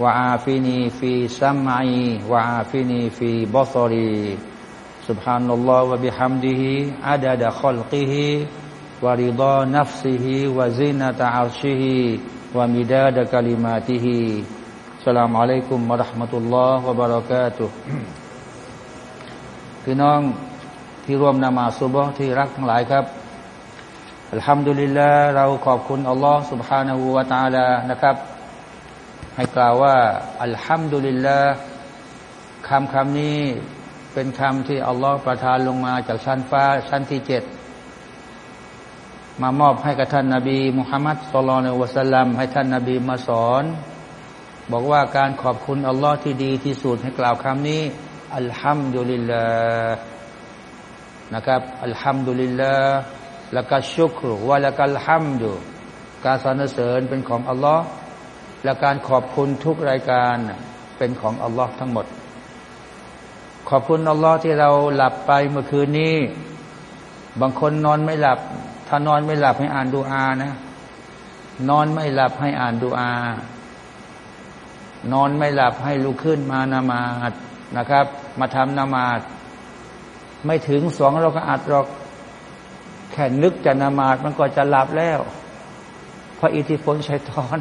وعافني في سمعي وعافني في بصري سبحان الله وبحمده عدد خلقه ورضا نفسه وزنة عرشه ومداد كلماته السلام عليكم ورحمة الله وبركاته พี่น้องที่ร่วมนมาสุบฮ์ที่รักทั้งหลายครับอัลฮัมดุลิลลาห์เราขอบคุณอัลลอฮ์ سبحانه และ تعالى นะครับ ให้กล่าวว่า อัลฮัมดุลิลละคำคำนี้เป็นคำที่อัลลอฮฺประทานลงมาจากชั้นฟ้าชั้นที่เจ็ดมามอบให้กับท่านนาบีมุฮัมมัดสุลลัลวะสัลลัมให้ท่านนาบีมาสอน บอกว่าการขอบคุณอัลลอฮ์ที่ดีที่สุดให้กล่าวคำนี้ อัลฮัมดุลิลละนะครับ อัลฮัมดุลิลละแล้วก็ชุกรวะแล้วก็อัลฮัมดุการสรรเสริญเป็นของอัลลอฮ์ และการขอบคุณทุกรายการเป็นของอัลลอฮ์ทั้งหมด ขอบคุณอัลลอฮ์ที่เราหลับไปเมื่อคืนนี้ บางคนนอนไม่หลับ ถ้านอนไม่หลับให้อ่านดูอานะ นอนไม่หลับให้อ่านดูอา นอนไม่หลับให้ลุกขึ้นมานามาดนะครับ มาทำนามาดไม่ถึงสองเราก็อัดหรอกแค่นึกจะนามาดมันก็จะหลับแล้ว เพราะอิทธิพลชัยทอน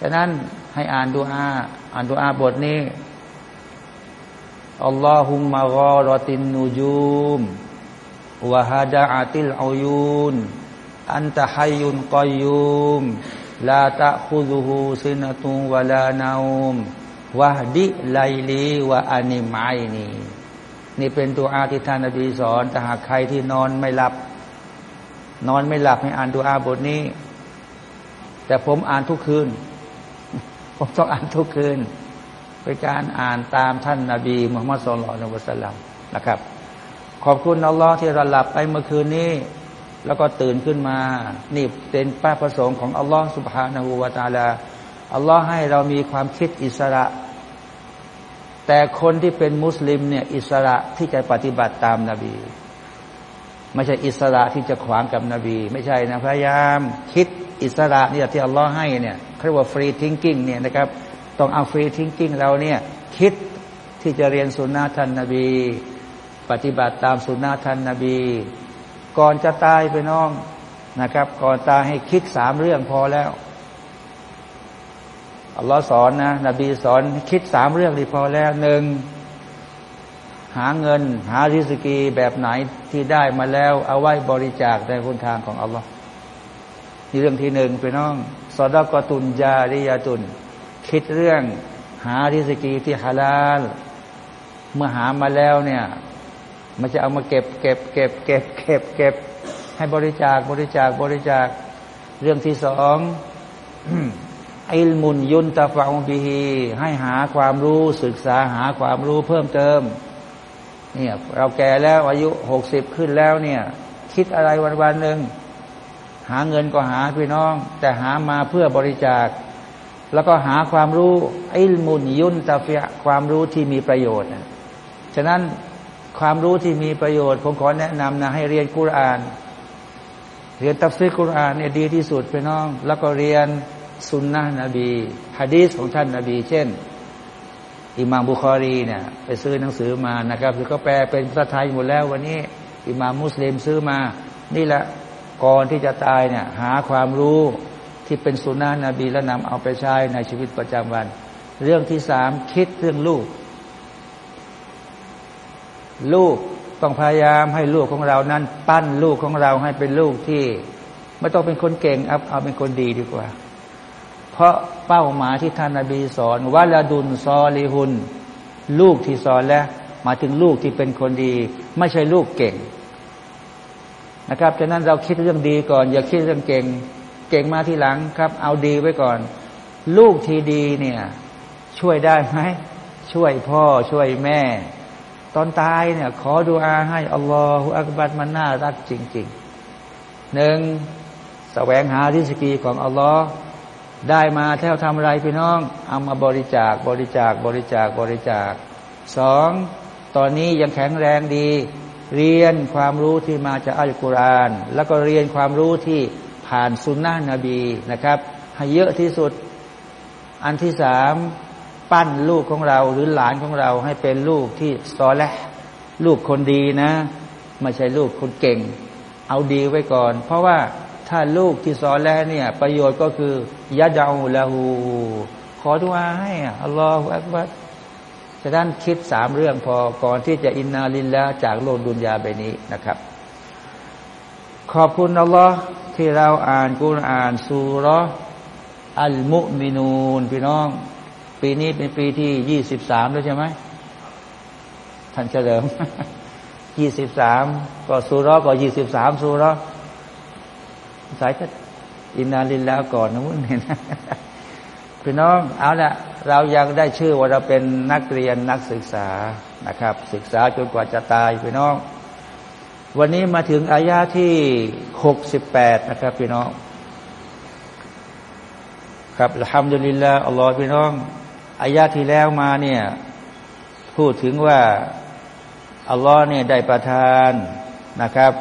ฉะนั้นให้อ่านดูอาอ่านดูอาบทนี้อัลลอฮุมะกอรตินนูจูมวะฮาดาอติลอายุนอันตะฮัยุนกอยุมลาตะคุซุฮูซินตุงวะลานาอุมวะดิไลลีวะอานิมายนีนี่เป็นตัวอาที่ท่านนบีสอนถ้าหากใครที่นอนไม่หลับ นอนไม่หลับให้อ่านตัวอาบทนี้ แต่ผมอ่านทุกคืน ผมต้องอ่านทุกคืนเป็นการอ่านตามท่านนาบีมุฮัมมัดสุลลัลวะสัลลัมนะครับ ขอบคุณอัลลอฮ์ที่เราหลับไปเมื่อคืนนี้ แล้วก็ตื่นขึ้นมา นี่เป็นป้าประสงค์ของอัลลอฮ์สุบฮานาหูวาตาลาอัลลอฮ์ให้เรามีความคิดอิสระ แต่คนที่เป็นมุสลิมเนี่ยอิสระที่จะปฏิบัติตามนาบีไม่ใช่อิสระที่จะขวางกับนบี ไม่ใช่นะพยายามคิด อิสระเนี่ยที่อัลลอฮ์ให้เนี่ยเรียกว่า free thinking เนี่ยนะครับต้องเอา free thinking เราเนี่ยคิดที่จะเรียนสุนนะท่านนาบี ปฏิบัติตามสุนนะท่านนาบี ก่อนจะตายไปน้องนะครับ ก่อนตายให้คิดสามเรื่องพอแล้วอัลลอฮ์สอนนะนบีสอนคิดสามเรื่องดีพอแล้วหนึ่งหาเงิน หาริสกีแบบไหนที่ได้มาแล้ว เอาไว้บริจาคในคุณทางของอัลลอฮ์ นี่เรื่องที่หนึ่งไปน้องสอดกตุนยาริยาตุน คิดเรื่องหาริสกีที่ฮาลาล เมื่อหามาแล้วเนี่ย มันจะเอามาเก็บเก็บเก็บเก็บเก็บเก็บให้บริจาคบริจาคบริจาค เรื่องที่สองอิลมุนยุนตาฟาอุบิฮีให้หาความรู้ศึกษาหาความรู้เพิ่มเติมเนี่ยเราแก่แล้วอายุหกสิบขึ้นแล้วเนี่ย คิดอะไรวันวันหนึ่ง หาเงินก็หาพี่น้อง แต่หามาเพื่อบริจาค แล้วก็หาความรู้อิลมุนยุนตาเฟียความรู้ที่มีประโยชน์ฉะนั้นความรู้ที่มีประโยชน์ ผมขอแนะนำนะให้เรียนกุราน เรียนตัฟซีกุรานเนี่ยดีที่สุดพี่น้อง แล้วก็เรียนสุนนะนบีฮะดีสของท่านนาบี เช่นอิมามบุคอรีเนี่ยไปซื้อหนังสือมานะครับคือก็แปลเป็นภาษาไทยหมดแล้ววันนี้อิมามมุสลิมซื้อมา นี่แหละ ก่อนที่จะตายเนี่ยหาความรู้ที่เป็นสุนนะนบีแล้วนำเอาไปใช้ในชีวิตประจำวัน เรื่องที่สามคิดเรื่องลูก ลูกต้องพยายามให้ลูกของเรานั้น ปั้นลูกของเราให้เป็นลูกที่ไม่ต้องเป็นคนเก่งเอาเอาเป็นคนดีดีกว่า เพราะเป้าหมายที่ท่านนาบีสอนวาลาดุนซอลีหุน ลูกที่สอนแล้วมาถึงลูกที่เป็นคนดี ไม่ใช่ลูกเก่ง นะครับฉะนั้นเราคิดเรื่องดีก่อน อย่าคิดเรื่องเก่ง เก่งมาทีหลังครับ เอาดีไว้ก่อน ลูกทีดีเนี่ย ช่วยได้ไหมช่วยพ่อช่วยแม่ ตอนตายเนี่ย ขอดูอาให้อัลลอฮฺอักบัดมันน่ารักจริงๆหนึ่งแสวงหาริสกีของอัลลอฮ์ได้มาแท้ทำอะไรพี่น้องเอามาบริจาคบริจาคบริจาคบริจาคสองตอนนี้ยังแข็งแรงดี เรียนความรู้ที่มาจากอัลกุรอาน แล้วก็เรียนความรู้ที่ผ่านสุนนะนบีนะครับให้เยอะที่สุดอันที่สามปั้นลูกของเราหรือหลานของเราให้เป็นลูกที่ซอและลูกคนดีนะ ไม่ใช่ลูกคนเก่ง เอาดีไว้ก่อน เพราะว่าถ้าลูกที่ซอแล้วเนี่ย ประโยชน์ก็คือยะดาละหูขอดุอาให้อัลลอฮฺอักบัด ฉะนั้นคิดสามเรื่องพอก่อนที่จะอินนาลินและจากโลกดุนยาใบนี้นะครับ ขอบคุณอัลลอฮ์ที่เราอ่านกุรอานสุรอัลมุมินูนพี่น้อง ปีนี้เป็นปีที่ยี่สิบสามแล้วใช่ไหมท่านเฉลิมยี่สิบสามก็สุรก็ยี่สิบสามสุรสายจะอินนาลินแล้วก่อนนะมุ้นเห็น พี่น้องเอาละเรายังได้ชื่อว่าเราเป็นนักเรียนนักศึกษานะครับ ศึกษาจนกว่าจะตายพี่น้อง วันนี้มาถึงอายาที่หกสิบแปดนะครับพี่น้อง ครับทำดุลิลละอัลลอฮ์พี่น้องอายาที่แล้วมาเนี่ยพูดถึงว่าอัลลอฮ์เนี่ยได้ประทานนะครับ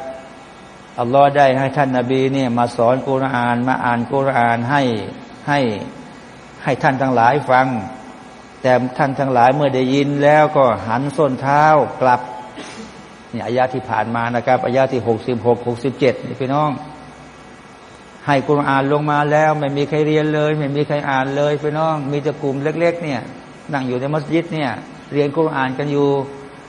อัลลอฮ์ได้ให้ท่านนาบีเนี่ยมาสอนกุรอาน มาอ่านกุรอานให้ให้ ให้ท่านทั้งหลายฟัง แต่ท่านทั้งหลายเมื่อได้ยินแล้วก็หันส้นเท้ากลับนี่อายาที่ผ่านมานะครับอายาที่หกสิบหกหกสิบเจ็ดนี่พี่น้อง ให้กุรอานลงมาแล้ว ไม่มีใครเรียนเลย ไม่มีใครอ่านเลยพี่น้อง มีแต่กลุ่มเล็ก ๆ เนี่ย นั่งอยู่ในมัสยิดเนี่ย เรียนกุรอานกันอยู่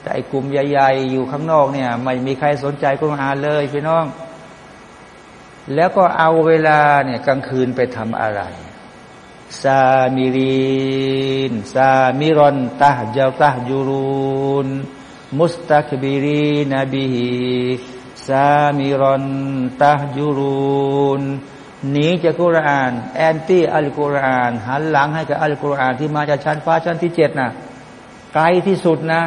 แต่ไอ้กลุ่มใหญ่ ๆ อยู่ข้างนอกเนี่ย ไม่มีใครสนใจกุรอานเลยพี่น้อง แล้วก็เอาเวลาเนี่ยกลางคืนไปทำอะไร ซามิรีน سامرا تهجرون مستكبرين به سامرا تهجرون หนีจากกุรอาน anti อัลกุรอาน หันหลังให้กับอัลกุรอานที่มาจากชั้นฟ้าชั้นที่เจ็ดนะไกลที่สุดนะ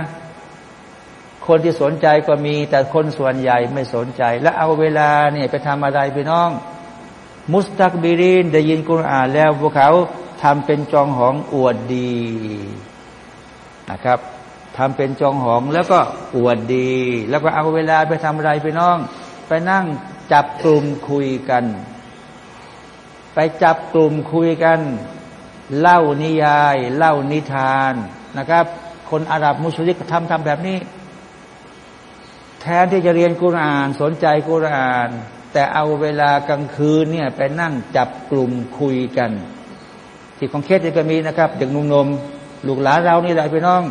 คนที่สนใจก็มี แต่คนส่วนใหญ่ไม่สนใจ และเอาเวลาเนี่ยไปทำอะไรพี่น้อง มุสตักบิรินได้ยินกุรอานแล้วพวกเขาทำเป็นจองหองอวดดีนะครับทำเป็นจองหองแล้วก็อวดดี แล้วก็เอาเวลาไปทำอะไรพี่น้อง ไปนั่งจับกลุ่มคุยกัน ไปจับกลุ่มคุยกัน เล่านิยาย เล่านิทานนะครับ คนอาหรับมุสลิมทำทำแบบนี้ แทนที่จะเรียนกุราน สนใจกุราน แต่เอาเวลากลางคืนเนี่ยไปนั่งจับกลุ่มคุยกัน ที่ของเคสก็มีนะครับเด็กนุ่มๆลูกหลานเรานี่แหละพี่น้อง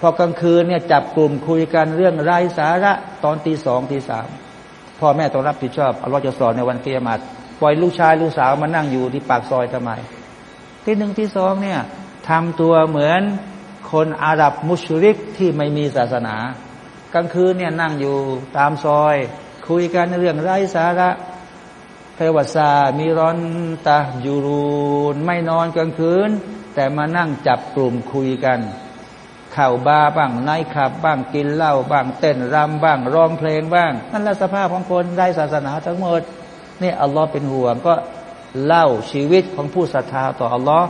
พอกลางคืนเนี่ยจับกลุ่มคุยกันเรื่องไร้สาระตอนตีสองตีสามพ่อแม่ต้องรับผิดชอบอัลลอฮ์จะสอนในวันเกียรติปล่อยลูกชายลูกสาวมานั่งอยู่ที่ปากซอยทำไมที่หนึ่งที่สองเนี่ยทำตัวเหมือนคนอาหรับมุชริกที่ไม่มีศาสนา กลางคืนเนี่ยนั่งอยู่ตามซอย คุยกันเรื่องไร้สาระเทวสามีร้อนตาอยู่รูนไม่นอนกลางคืน แต่มานั่งจับกลุ่มคุยกันข่าวบาบ้างนายขับบ้างกินเหล้าบ้างเต้นรำบ้างร้องเพลงบ้าง นั่นแหละสภาพของคนไร้ศาสนาทั้งหมดนี่อัลลอฮ์เป็นห่วงก็เล่าชีวิตของผู้ศรัทธาต่ออัลลอฮ์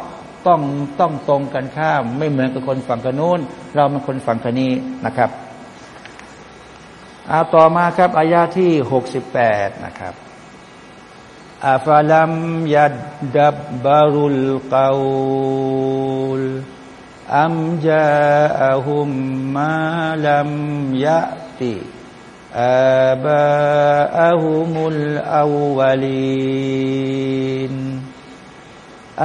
ต้องต้องตรงกันข้าม ไม่เหมือนกับคนฝั่งกนนู้นเราเป็นคนฝั่งกันนี้นะครับ อาต่อมาครับอายาที่หกสิบแปดนะครับอาฟาลัมยัดดับบารุลกาลอัมจาอฮุมมาลัมยะติอาบาฮุมุลอาวลีน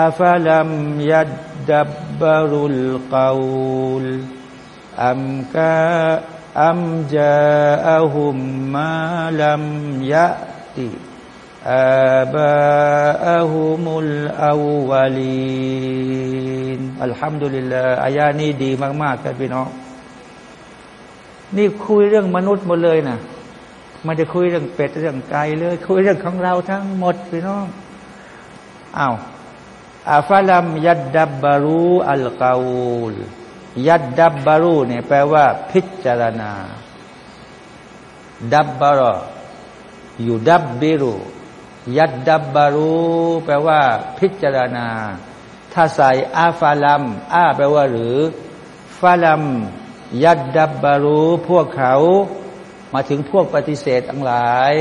อัฟลัมยัดดับบารุลกาลอัมกา อัมจาอหุมมาลัมยะติอาบาฮุมุลอาวลีนอัลฮัมดุลิลลาอายานี้ดีมากๆครับพี่น้องนี่คุยเรื่องมนุษย์หมดเลยนะไม่ได้คุยเรื่องเป็ดเรื่องไก่เลย คุยเรื่องของเราทั้งหมดพี่น้องอ้าวอาฟาลัมยัดดับบารูอัลกาอูล ยัดดับบารูเนี่ยแปลว่า พิจารณา ดับบารอยู่ดับบิรูยัดดับบารูแปลว่า พิจารณา ถ้าใส่อาฟาลัมอาแปลว่า หรือฟาลัม ยัดดับบารูพวกเขา มาถึงพวกปฏิเสธทั้งหลาย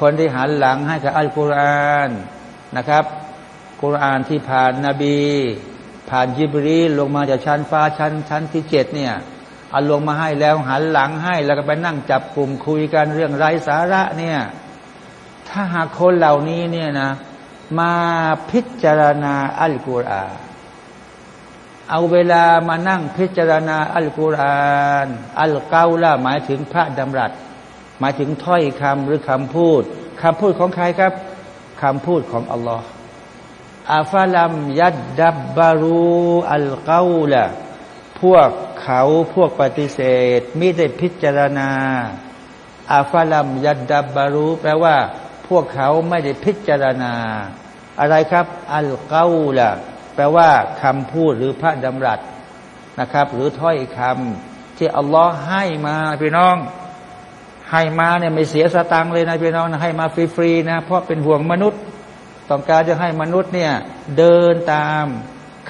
คนที่หันหลังให้กับอัลกุรอานนะครับกุรอานที่ผ่านนาบี ผ่านยิบรีลงมาจากชั้นฟ้าชั้นชั้นที่เจ็ดเนี่ยเอาลงมาให้แล้วหันหลังให้แล้วก็ไปนั่งจับกลุ่มคุยกันเรื่องไร้สาระเนี่ย ถ้าหากคนเหล่านี้เนี่ยนะ มาพิจารณาอัลกุรอานเอาเวลามานั่งพิจารณาอัลกุรอานอัลเกาละหมายถึงพระดำรัส หมายถึงถ้อยคำหรือคำพูดคำพูดของใครครับคำพูดของอัลลอฮ์ อาฟาลัมยัดดับบารูอัลกาละพวกเขาพวกปฏิเสธไม่ได้พิจารณา อาฟาลัมยัดดับบารูแปลว่า พวกเขาไม่ได้พิจารณา อะไรครับ อัลกาละแปลว่าคำพูดหรือพระดำรัสนะครับ หรือถ้อยคำที่อัลลอฮ์ให้มาพี่น้องให้มาเนี่ยไม่เสียสตังค์เลยนะพี่น้องนะให้มาฟรีๆนะเพราะเป็นห่วงมนุษย์ ต้องการจะให้มนุษย์เนี่ยเดินตาม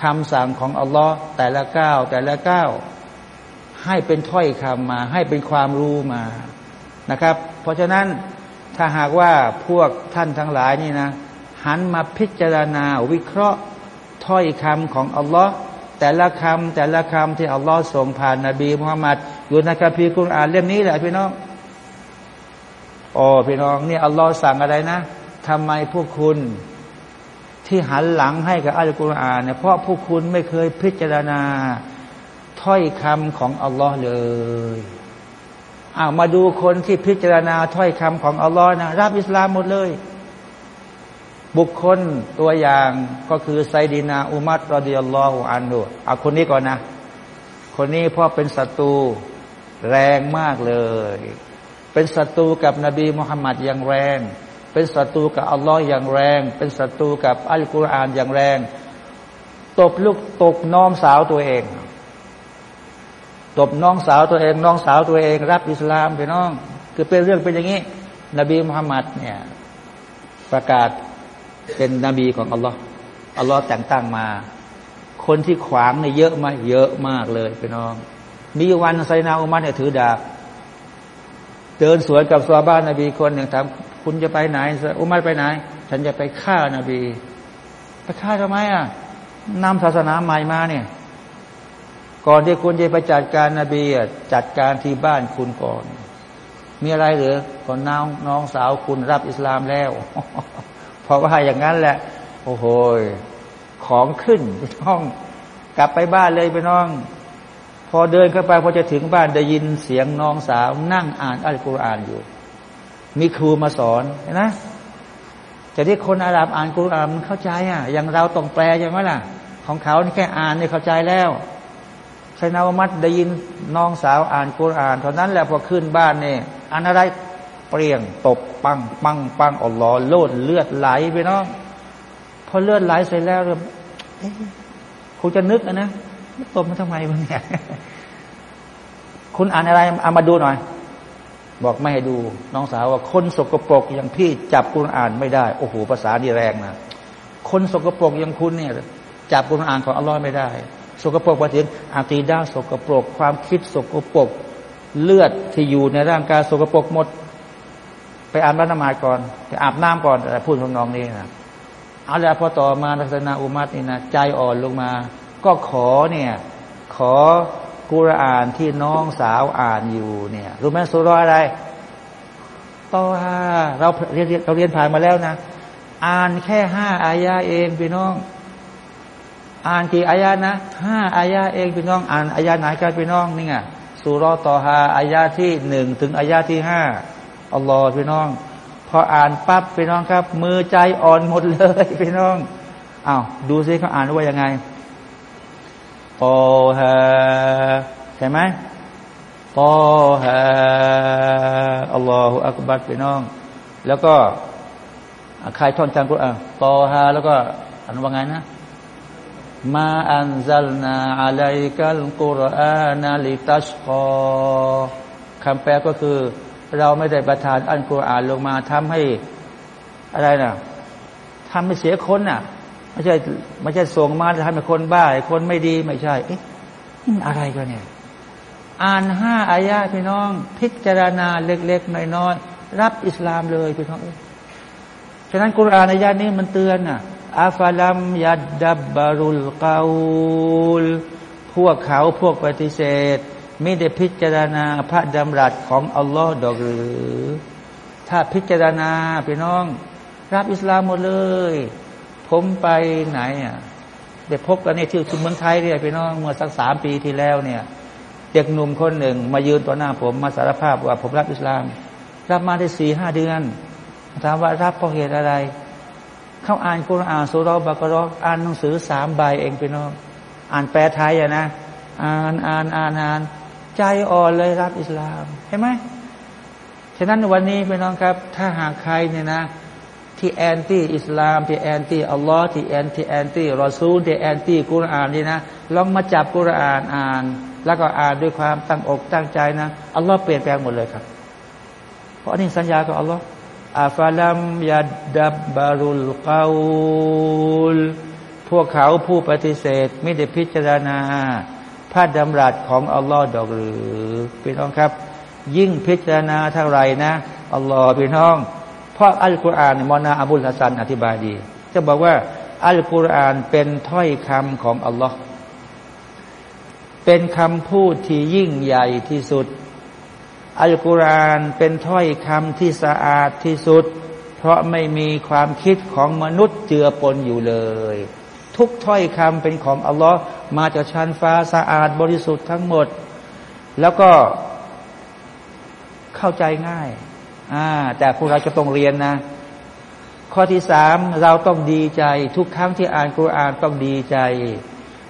คำสั่งของอัลลอฮ์แต่ละก้าวแต่ละก้าวให้เป็นถ้อยคำมา ให้เป็นความรู้มานะครับ เพราะฉะนั้นถ้าหากว่าพวกท่านทั้งหลายนี่นะหันมาพิจารณาวิเคราะห์ถ้อยคำของอัลลอฮ์แต่ละคำแต่ละคำที่อัลลอฮ์ส่งผ่านนบีมุฮัมมัดอยู่ในคัมภีร์คุรอานเล่มนี้แหละพี่น้องโอ้พี่น้องนี่อัลลอฮ์สั่งอะไรนะทำไมพวกคุณ ที่หันหลังให้กับอัลกุรอานเนี่ยเพราะพวกคุณไม่เคยพิจารณาถ้อยคำของอัลลอฮ์เลยอามาดูคนที่พิจารณาถ้อยคำของอัลลอฮ์นะรับอิสลามหมดเลย บุคคลตัวอย่างก็คือไซดีนาอุมัตรอดิยัลลอฮุอันดูเอาคนนี้ก่อนนะ คนนี้พราะเป็นศัตรูแรงมากเลย เป็นศัตรูกับนบีมุฮัมมัดอย่างแรง เป็นศัตรูกับอัลลอฮ์อย่างแรง เป็นศัตรูกับอัลกุรอานอย่างแรง ตบลูกตบน้องสาวตัวเอง ตบน้องสาวตัวเอง น้องสาวตัวเอง รับอิสลามไปน้อง คือเป็นเรื่องเป็นอย่างนี้ นบีมุฮัมมัดเนี่ย ประกาศเป็นนบีของอัลลอฮ์อัลลอฮ์แต่งตั้งมา คนที่ขวางเนี่ยเยอะมากเยอะมากเลยไปน้อง มีวันไซนาอุมัดเนี่ยถือดาบเดินสวนกับซาบ้านนบีคนหนึ่งถาม คุณจะไปไหนอุมัรไปไหน ฉันจะไปฆ่านาบีไปฆ่าทำไมอะนำศาสนาใหม่มาเนี่ย ก่อนที่คุณจะไปจัดการนาบีจัดการที่บ้านคุณก่อน มีอะไรหรือก่อนน้องน้องสาวคุณรับอิสลามแล้ว เพราะว่าอย่างนั้นแหละ โอ้โหของขึ้นไปน้อง กลับไปบ้านเลยไปน้อง พอเดินเข้าไปพอจะถึงบ้านได้ยินเสียงน้องสาว นั่งอ่านอัลกุรอานอยู่ มีครูมาสอนนะแต่ที่คนอาหรับอ่านกุรอานมันเข้าใจอะอย่างเราต้องแปลใช่ไหมล่ะ ของเขานี่แค่อ่านนี่เข้าใจแล้วชัยนาวมัดได้ยินน้องสาวอ่านกุรอานเท่านั้นแหละพอขึ้นบ้านเนี่ยอ่านอะไรเปลี่ยงตบปัง ปังปังอัลลอฮ์โลดเลือดไหลไปน้องพอเลือดไหลเสร็จแล้วคงจะนึกนะตบมาทำไมวะเนี่ยคุณอ่านอะไรเอามาดูหน่อย บอกไม่ให้ดูน้องสาวว่าคนสกปรกอย่างพี่จับกุรอานไม่ได้ โอ้โหภาษานี่แรงนะคนสกปรกอย่างคุณเนี่ยจับกุรอานของอัลลอฮ์ไม่ได้ สกปรกมาถึงอาตีด้าสกปรก ความคิดสกปรกเลือดที่อยู่ในร่างกายสกปรกหมด ไปอาบน้ำมาก่อนไปอาบน้ำก่อนแต่พูดของน้องนี่นะเอาแล้วพอต่อมาลักษณะอุมัตนี่นะใจอ่อนลงมา ก็ขอเนี่ยขอ กุรอานที่น้องสาวอ่านอยู่เนี่ยรู้ไหมสุรอะไรต่อห้าเราเรียนเราเรียนผ่านมาแล้วนะ อ่านแค่ห้าอายาเองพี่น้อง อ่านกี่อายานะห้าอายาเองพี่น้อง อ่านอายาไหนกันพี่น้องนี่ไงสุรต่อฮาอายาที่หนึ่งถึงอายาที่ห้าอัลลอฮ์พี่น้อง พออ่านปั๊บพี่น้องครับ มือใจอ่อนหมดเลยพี่น้องอ้าวดูซิเขาอ่านว่ายังไง ตอฮาใช่ไหมตอฮาอัลลอฮฺอักบัดไปน้อง แล้วก็ใครท่อนจำกุรอานตอฮาแล้วก็อ่านว่าไงนะมาอันซัลนาอะลัยกัลกุรอานาลิตัชกอคำแปลก็คือ เราไม่ได้ประทานอันกุรอานลงมาทำให้อะไรนะทำให้เสียคนน่ะ ไม่ใช่ไม่ใช่ส่งมาทำให้คนบ้าคนไม่ดีไม่ใช่ เอ๊ะอะไรกันเนี่ย อ่านห้าอายาพี่น้อง พิจารณาเล็กๆน้อยๆรับอิสลามเลยพี่น้องฉะนั้นกุรอานอายานี้มันเตือนน่ะอาฟาลัมยัดดับบารุลกาูลพวกเขาพวกปฏิเสธ ไม่ได้พิจารณาพระดำรัสของอัลลอฮ์ดอกหรือ ถ้าพิจารณาพี่น้อง รับอิสลามหมดเลย ผมไปไหนอะเด็กพบกันในที่เมืองไทยเนี่ยพี่น้องเมื่อสักสามปีที่แล้วเนี่ยเด็กหนุ่มคนหนึ่ง มายืนต่อหน้าผมมาสารภาพว่าผมรับอิสลาม รับมาได้สี่ห้าเดือนถามว่ารับเพราะเหตุอะไร เขาอ่านกุรอานสุรบากรออ่านหนังสือสามใบเองพี่น้อง อ่านแปลไทยอะนะ อ่านอ่านอ่านอ่าน ใจอ่อนเลยรับอิสลามเห็นไหมฉะนั้นวันนี้พี่น้องครับ ถ้าหากใครเนี่ยนะ ที่แอนตี้อิสลาม ที่แอนตี้อัลลอฮ์ที่แอนที่แอนตี้รอซูลที่แอนตี้กุรอานนี่นะลองมาจับกุรอานอ่าน แล้วก็อ่านด้วยความตั้งอกตั้งใจนะอัลลอฮ์เปลี่ยนแปลงหมดเลยครับ เพราะนี่สัญญากับอัลลอฮ์أفلم يدبروا القولลพวกเขาผู้ปฏิเสธไม่ได้พิจารณาพระดำรัสของอัลลอฮ์ดอกหรือพี่น้องครับ ยิ่งพิจารณาเท่าไรนะอัลลอฮ์พี่น้อง เพราะอัลกุรอานมอนาอับุลฮัสันอธิบายดี จะบอกว่า อัลกุรอานเป็นถ้อยคำของอัลลอฮ์เป็นคำพูดที่ยิ่งใหญ่ที่สุด อัลกุรอานเป็นถ้อยคำที่สะอาดที่สุด เพราะไม่มีความคิดของมนุษย์เจือปนอยู่เลย ทุกถ้อยคำเป็นของอัลลอฮ์มาจากชั้นฟ้าสะอาดบริสุทธิ์ทั้งหมด แล้วก็เข้าใจง่าย อ่าแต่พวกเราจะต้องเรียนนะ ข้อที่สามเราต้องดีใจ ทุกครั้งที่อ่านกุรอานต้องดีใจ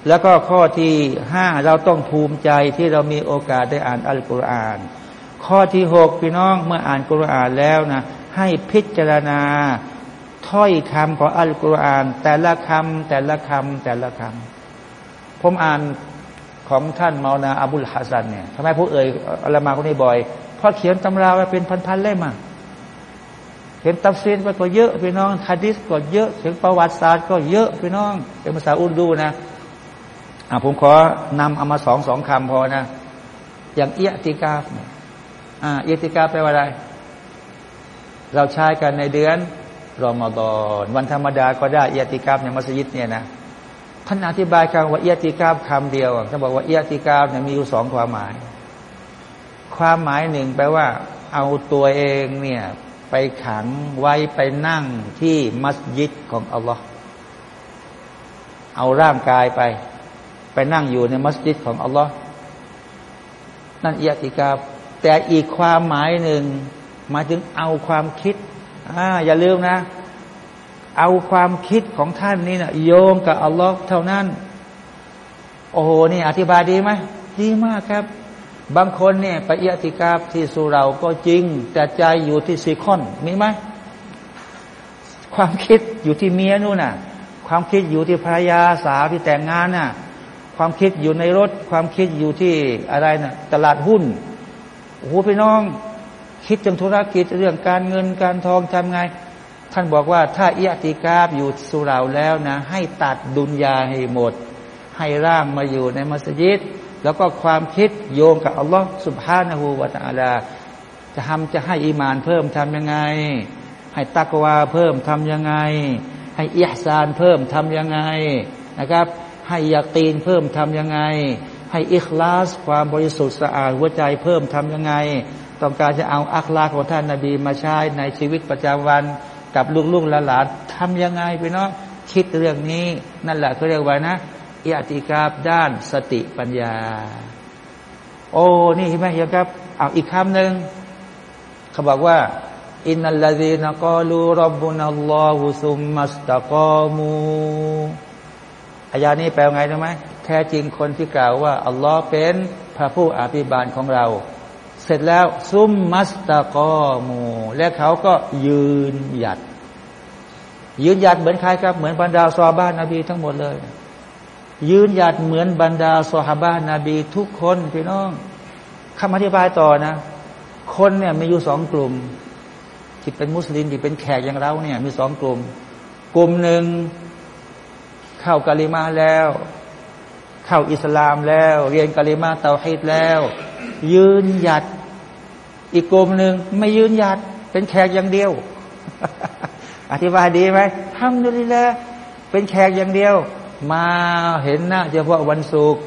แล้วก็ข้อที่ห้าเราต้องภูมิใจที่เรามีโอกาสได้อ่านอัลกุรอาน ข้อที่หกพี่น้องเมื่ออ่านกุรอานแล้วนะให้พิจารณาถ้อยคำของอัลกุรอาน แต่ละคำแต่ละคำแต่ละคำผมอ่านของท่านมานาอับุลฮัสันเนี่ยทำไมผู้เอ่ยอัลมาคนนี้บ่อย พราะเขียนตำราไว้เป็นพันๆเล่มอะเห็นตัฟซีนไปก็เยอะพี่น้องฮะดิษก็เยอะถึงประวัติศาสตร์ก็เยอะพี่น้องเป็นภาษาอุรดูนะอ่าผมขอนำเอามาสองสองคำพอนะ อย่างเอียติกาฟอ่าเอิติกาแปลว่าอะไร เราใช้กันในเดือนรอมฎอนวันธรรมดาก็ได้เอิติกาในมัสยิดเนี่ยนะท่านอธิบายคำว่าเอิติกาคำเดียวท่านบอกว่าเอิติกาเนี่ยมีอยู่สองความหมาย ความหมายหนึ่งแปลว่า เอาตัวเองเนี่ยไปขังไว้ไปนั่งที่มัสยิดของอัลลอฮ์เอาร่างกายไป ไปนั่งอยู่ในมัสยิดของอัลลอฮ์นั่นอิติกาแต่อีกความหมายหนึ่งมาถึงเอาความคิดอ่าอย่าลืมนะ เอาความคิดของท่านนี่นะโยงกับอัลลอฮ์เท่านั้น โอ้โหนี่ อธิบายดีไหมดีมากครับ บางคนเนี่ยไปเอียติกาบที่สุเราก็จริง แต่ใจอยู่ที่ซีคอนมีไหมความคิดอยู่ที่เมียนู่นน่ะ ความคิดอยู่ที่ภรรยาสาวที่แต่งงานน่ะ ความคิดอยู่ในรถ ความคิดอยู่ที่อะไรน่ะ ตลาดหุ้นโอ้โหพี่น้อง คิดจังธุรกิจเรื่องการเงินการทองทำไง ท่านบอกว่าถ้าเอียติกาบอยู่สุราแล้วนะ ให้ตัดดุนยาให้หมด ให้ร่างมาอยู่ในมัสยิด แล้วก็ความคิดโยงกับอัลลอฮ์สุบฮานะฮูวาตาลา จะทำจะให้อีมานเพิ่มทำยังไง ให้ตักวาเพิ่มทำยังไง ให้อิยซานเพิ่มทำยังไงนะครับ ให้ยาตีนเพิ่มทำยังไง ให้อิคลาสความบริสุทธิ์สะอาดหัวใจเพิ่มทำยังไง ต้องการจะเอาอัคลาของท่านนาบีมาใช้ในชีวิตประจำวันกับลูกๆหลานๆทำยังไงไปเนาะคิดเรื่องนี้นั่นแหละเขาเรียกว่านะ อิอติกาบด้านสติปัญญา โอ้นี่เห็นไหมเห็นครับเอาอีกคำหนึ่งเขาบอกว่าอินนัลลาดีนกอลูรับบุนัลลอฮุซุมมัสตะกอมูอายานี้แปลไงรู้ไหมแท้จริงคนที่กล่าวว่า อัลลอฮ์เป็นพระผู้อภิบาลของเรา เสร็จแล้วซุมมัสตะกอมู และเขาก็ยืนหยัด ยืนหยัดเหมือนใครครับ เหมือนบรรดาซอบ้านนบีทั้งหมดเลย ยืนหยัดเหมือนบรรดาสฮาบานาบีทุกคนพี่น้องคำอธิบายต่อนะ คนเนี่ยมีอยู่สองกลุ่ม ที่เป็นมุสลิมที่เป็นแขกอย่างเราเนี่ย มีสองกลุ่ม กลุ่มหนึ่งเข้ากาลิมาแล้ว เข้าอิสลามแล้ว เรียนกาลิมาเตาฮิดแล้ว ยืนหยัด อีกกลุ่มหนึ่งไม่ยืนหยัด เป็นแขกอย่างเดียว อธิบายดีไหมทำดูดีแล้วเป็นแขกอย่างเดียว มาเห็นหน้าเฉพาะวันศุกร์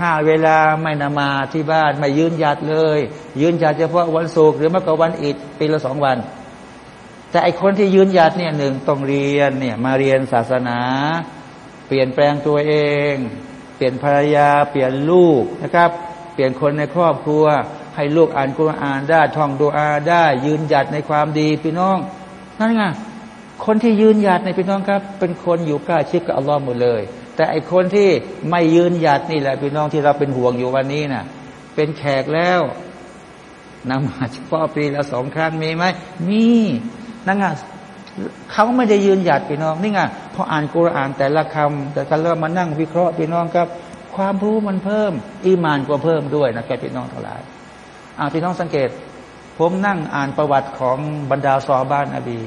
ห้าเวลาไม่นามาที่บ้านไม่ยืนหยัดเลย ยืนหยัดเฉพาะวันศุกร์หรือมากกว่าวันอิดปีละสองวัน แต่ไอคนที่ยืนหยัดเนี่ยหนึ่งต้องเรียนเนี่ยมาเรียนศาสนา เปลี่ยนแปลงตัวเอง เปลี่ยนภรรยา เปลี่ยนลูกนะครับ เปลี่ยนคนในครอบครัว ให้ลูกอ่านกุรอานได้ท่องดูอาได้ ยืนหยัดในความดีพี่น้อง นั่นไง คนที่ยืนหยัดในพี่น้องครับ เป็นคนอยู่ใกล้ชิดกับอัลลอฮ์หมดเลย แต่ไอคนที่ไม่ยืนหยัดนี่แหละพี่น้องที่เราเป็นห่วงอยู่วันนี้นะ่ะ เป็นแขกแล้วนมาเฉพาะปีละสองครั้งมีไหมมีนั่นไงเขาไม่ได้ยืนหยัดพี่น้องนี่ไงพออ่านกุรอานแต่ละคำแต่ก็เริ่มมานั่งวิเคราะห์พี่น้องครับ ความรู้มันเพิ่ม อีมานก็เพิ่มด้วยนะแกพี่น้องทั้งหลายอ่าพี่น้องสังเกต ผมนั่งอ่านประวัติของบรรดาซอบ้านอบี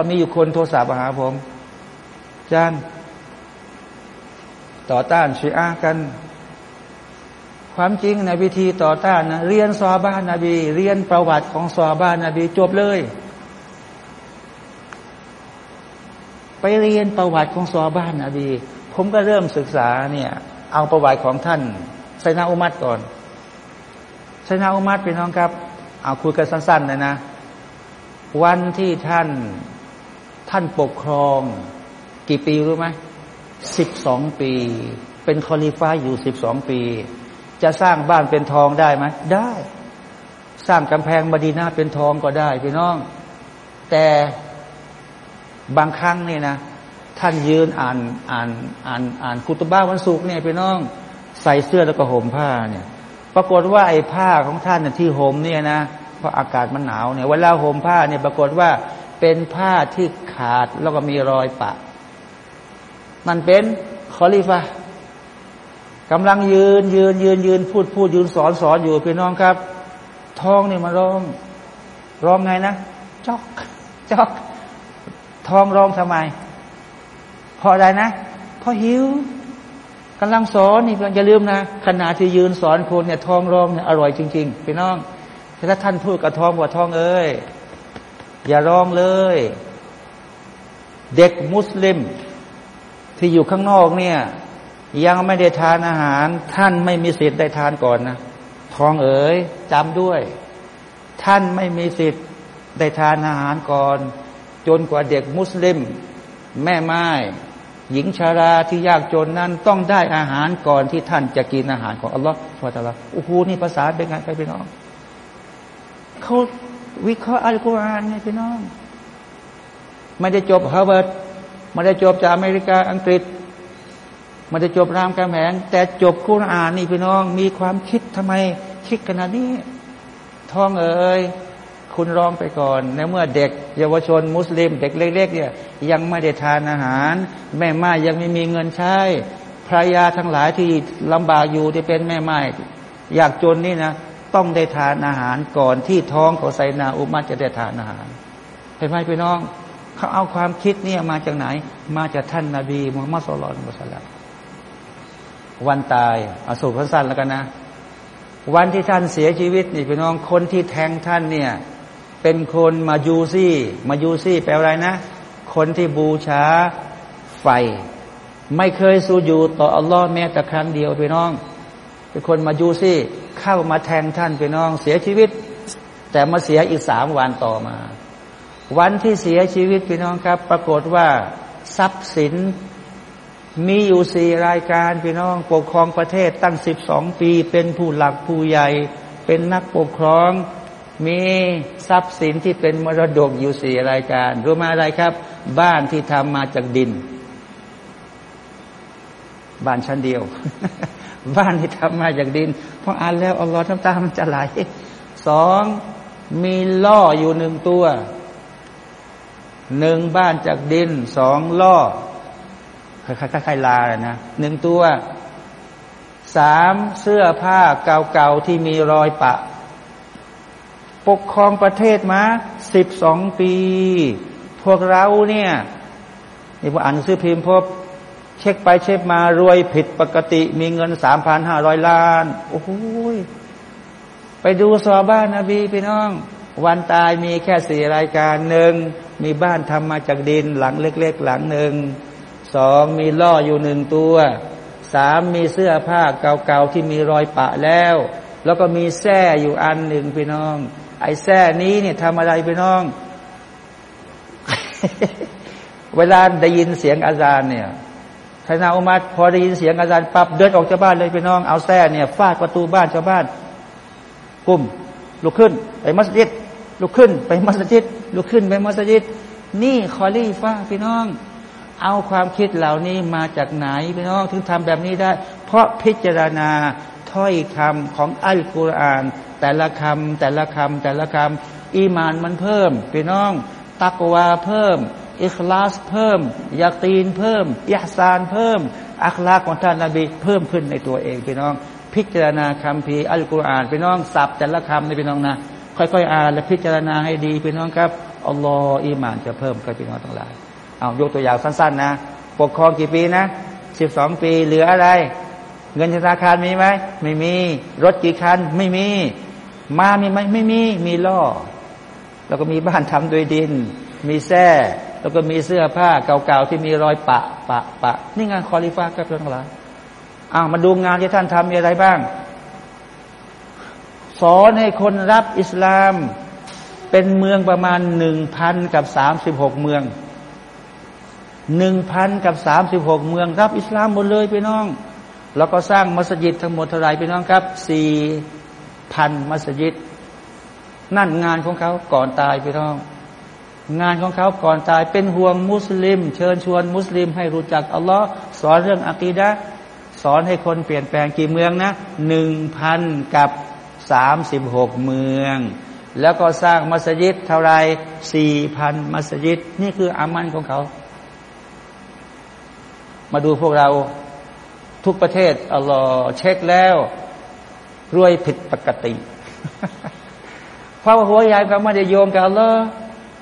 พอมีอยู่คนโทรศัพท์มาหาผมจานต่อต้านชีอะกัน ความจริงในวิธีต่อต้านนะเรียนซอบ้านนบี เรียนประวัติของซอบ้านนบีจบเลย ไปเรียนประวัติของซอบ้านนบี ผมก็เริ่มศึกษาเนี่ยเอาประวัติของท่านไซนาอุมัดก่อนไซนาอุมัดพี่น้องครับ เอาคุยกันสั้นๆเลยนะ วันที่ท่าน ท่านปกครอง กี่ปีรู้ไหมสิบสองปี เป็นคอลิฟ้าอยู่สิบสองปี จะสร้างบ้านเป็นทองได้ไหมได้ สร้างกำแพงบดีนาเป็นทองก็ได้พี่น้อง แต่บางครั้งเนี่ยนะ ท่านยืนอ่านอ่านอ่านอ่านคุตบ้าวันศุกร์เนี่ยพี่น้อง ใส่เสื้อแล้วก็ห่มผ้าเนี่ย ปรากฏว่าไอ้ผ้าของท่านที่ห่มเนี่ยนะเพราะอากาศมันหนาวเนี่ยเวลาห่มผ้าเนี่ยปรากฏว่า เป็นผ้าที่ขาดแล้วก็มีรอยปะ มันเป็นคอลิฟะกำลังยืนยืนยืนยืนพูดพูดยืนสอนสอนอยู่พี่น้องครับ ท้องนี่มาร้อง ร้องไงนะจอกจอกท้องร้องทำไม เพราะอะไรนะเพราะหิวกำลังสอนนี่อย่าลืมนะขณะที่ยืนสอนคนเนี่ยท้องร้องเนี่ยอร่อยจริง ๆ พี่น้องถ้าท่านพูดกับท้องว่าท้องเอ้ย อย่าร้องเลย เด็กมุสลิม ที่อยู่ข้างนอกเนี่ย ยังไม่ได้ทานอาหาร ท่านไม่มีสิทธิ์ได้ทานก่อนนะทองเอ๋ยจำด้วย ท่านไม่มีสิทธิ์ได้ทานอาหารก่อน จนกว่าเด็กมุสลิม แม่หม้ายหญิงชราที่ยากจนนั้นต้องได้อาหารก่อนที่ท่านจะกินอาหารของอัลลอฮฺสุลตาละโอ้โหนี่ภาษาเป็นไงไปพี่น้องเขา วิเคราะห์อัลกุรอานไงพี่น้อง ไม่ได้จบฮาร์วาร์ดไม่ได้จบจากอเมริกาอังกฤษไม่ได้จบรามกำแหงแต่จบกุรอานนี่พี่น้อง มีความคิดทำไมคิดขนาดนี้ท้องเอ๋ยคุณร้องไปก่อนในเมื่อเด็ก เยาวชนมุสลิม เด็กเล็กๆเนี่ยยังไม่ได้ทานอาหาร แม่ไม้ยังไม่มีเงินใช้ภรรยาทั้งหลายที่ลำบากอยู่ที่เป็นแม่ไม้อยากจนนี่นะ ต้องได้ทานอาหารก่อนที่ท้องของไซนาอุมัดจะได้ทานอาหารเห็นไหมพี่น้อง เขาเอาความคิดเนี่ยมาจากไหน มาจากท่านนาบีมุฮัมมัด صلى الله عليه وسلم วันตายเอาสรุปสั้นแล้วกันนะ วันที่ท่านเสียชีวิตนี่พี่น้องคนที่แทงท่านเนี่ยเป็นคนมายูซี่มายูซี่แปลอะไรนะ คนที่บูชาไฟ ไม่เคยสุญูด่ออัลลอฮ์แม้แต่ครั้งเดียวพี่น้อง เป็นคนมายูซี่ เข้ามาแทงท่านพี่น้องเสียชีวิต แต่มาเสียอีกสามวันต่อมา วันที่เสียชีวิตพี่น้องครับ ปรากฏว่าทรัพย์สินมีอยู่สี่รายการพี่น้อง ปกครองประเทศตั้งสิบสองปี เป็นผู้หลักผู้ใหญ่ เป็นนักปกครอง มีทรัพย์สินที่เป็นมรดกอยู่สี่รายการรู้มาอะไรครับ บ้านที่ทำมาจากดิน บ้านชั้นเดียว บ้านที่ทำมาจากดินพออ่านแล้วอัลลอฮ์น้ำตามันจะไหลสองมีล่ออยู่หนึ่งตัวหนึ่งบ้านจากดินสองล่อคล้ายๆลาเลยนะหนึ่งตัวสามเสื้อผ้าเก่าๆที่มีรอยปะ ปกครองประเทศมาสิบสองปี พวกเราเนี่ยนี่ผมอ่านซื้อพิมพ์พบ เช็คไปเช็คมารวยผิดปกติ มีเงินสามพันห้าร้อยล้าน โอ้โหไปดูสอบ้านนบีพี่น้อง วันตายมีแค่สี่รายการหนึ่งมีบ้านทำมาจากดินหลังเล็ก ๆ หลังหนึ่งสองมีล่ออยู่หนึ่งตัวสามมีเสื้อผ้าเก่าๆที่มีรอยปะแล้ว แล้วก็มีแส้อยู่อันหนึ่งพี่น้อง ไอ้แส้นี้เนี่ยทำอะไรพี่น้อง เวลาได้ยินเสียงอาจารย์เนี่ย ทนาอุมัดพอได้ยินเสียงอาจารย์ปับเดินออกจากบ้านเลยพี่น้องเอาแส้เนี่ยฟาดประตูบ้านชาวบ้านกุ้มลุกขึ้น ไปมัสยิดลุกขึ้น ไปมัสยิดลุกขึ้นไปมัสยิดนี่คอลี่ฟ้าพี่น้อง เอาความคิดเหล่านี้มาจากไหนพี่น้องถึงทำแบบนี้ได้ เพราะพิจารณาถ้อยคำของอัลกุรอาน แต่ละคำแต่ละคำแต่ละคำอีมานมันเพิ่มพี่น้อง ตักวาเพิ่ม อิคลาสเพิ่มยาตีนเพิ่มยาซานเพิ่ม อัคลาของท่านนาบีเพิ่มขึ้นในตัวเองพี่น้อง พิจารณาคำพีอัลกุรอานพี่น้องสับแต่ละคำในพี่น้องนะค่อยๆอ่านและพิจารณาให้ดีพี่น้องครับอัลลอฮ์อีมานจะเพิ่มกับพี่น้องทั้งหลายเอายกตัวอย่างสั้นๆนะ ปกครองกี่ปีนะสิบสองปีเหลืออะไร เงินธนาคารมีไหมไม่มี รถกี่คันไม่มี มามีไหมไม่มี มีล่อ แล้วก็มีบ้านทำโดยดิน มีแส้ แล้วก็มีเสื้อผ้าเก่าๆที่มีรอยปะ ปะ ปะ นี่งานคอลิฟ้าก็เพื่อนทั้งหลายอ้าวมาดูงานที่ท่านทำมีอะไรบ้าง สอนให้คนรับอิสลาม เป็นเมืองประมาณหนึ่งพันกับสามสิบหกเมืองหนึ่งพันกับสามสิบหกเมือง รับอิสลามหมดเลยพี่น้อง แล้วก็สร้างมัสยิดทั้งหมดเท่าไรพี่น้องครับสี่พันมัสยิด นั่นงานของเขาก่อนตายพี่น้อง งานของเขาก่อนตายเป็นห่วงมุสลิม เชิญชวนมุสลิมให้รู้จักอัลลอฮ์สอนเรื่องอะกีดะสอนให้คนเปลี่ยนแปลงกี่เมืองนะหนึ่งพันกับสามสิบหกเมือง แล้วก็สร้างมัสยิดเท่าไรสี่พันมัสยิด นี่คืออามันของเขา มาดูพวกเราทุกประเทศอัลลอฮ์เช็คแล้วรวยผิดปกติ เพราะว่าหัวใหญ่ก็ไม่ได้โยมกับอัลลอฮ์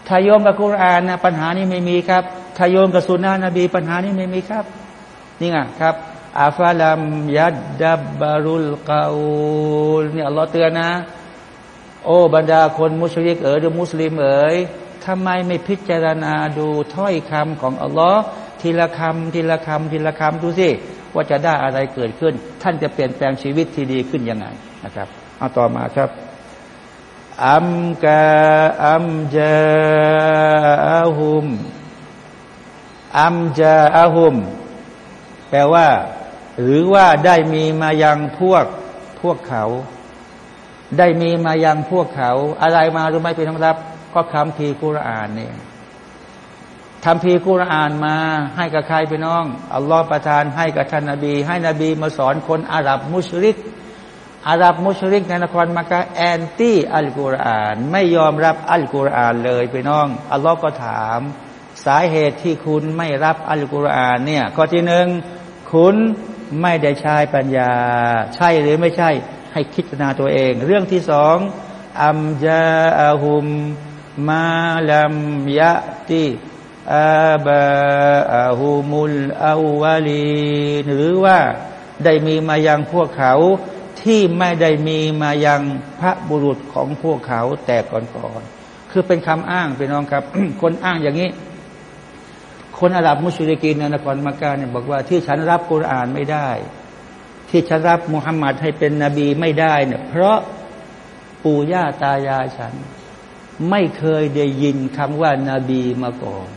ถ้าโยมกับกุรอานนะปัญหานี้ไม่มีครับถ้าโยมกับสุนนะนบี ปัญหานี้ไม่มีครับ นี่ไงครับอาฟาลัมยัดดับบารุลกาอูลนี่อัลลอฮ์เตือนนะ โอ้บรรดาคนมุชริกเอ๋ยหรือมุสลิมเอ๋ยทำไมไม่พิจารณาดูถ้อยคำของอัลลอฮ์ทีละคำทีละคำทีละคำดูสิว่าจะได้อะไรเกิดขึ้น ท่านจะเปลี่ยนแปลงชีวิตที่ดีขึ้นยังไงนะครับ เอาต่อมาครับ อัมกาอัมจาอฮุมอัมจาอฮุม แปลว่า หรือว่าได้มีมายังพวกพวกเขา ได้มีมายังพวกเขา อะไรมารู้ไหมพี่น้องรับ ก็คำพีกุรอานเนี่ยทำพีกุรอานมา ให้กับใครไปน้อง อัลลอฮฺประทานให้กับท่านนาบี ให้นบีมาสอนคนอาหรับมุชริก อาหรับมุชริกในนครมักกะแอนตี้อัลกุรอาน ไม่ยอมรับอัลกุรอานเลยไปน้อง อัลลอฮฺก็ถาม สาเหตุที่คุณไม่รับอัลกุรอานเนี่ยข้อที่หนึ่งคุณไม่ได้ใช้ปัญญา ใช่หรือไม่ใช่ ให้คิดนาตัวเอง เรื่องที่สองอัมจาอาหุมมาลัมยะตีอาบาอาหูมุลอาวาลีหรือว่าได้มีมายังพวกเขา ที่ไม่ได้มีมายังพระบุรุษของพวกเขาแต่ก่อนๆคือเป็นคำอ้างเป็นน้องครับ คนอ้างอย่างนี้ คนอาหรับมุสลิกินในนครมักกะเนี่ยบอกว่าที่ฉันรับกุรอานไม่ได้ ที่ฉันรับมุฮัมมัดให้เป็นนบีไม่ได้เนี่ยเพราะปู่ย่าตายายฉัน ไม่เคยได้ยินคำว่านาบีมาก่อน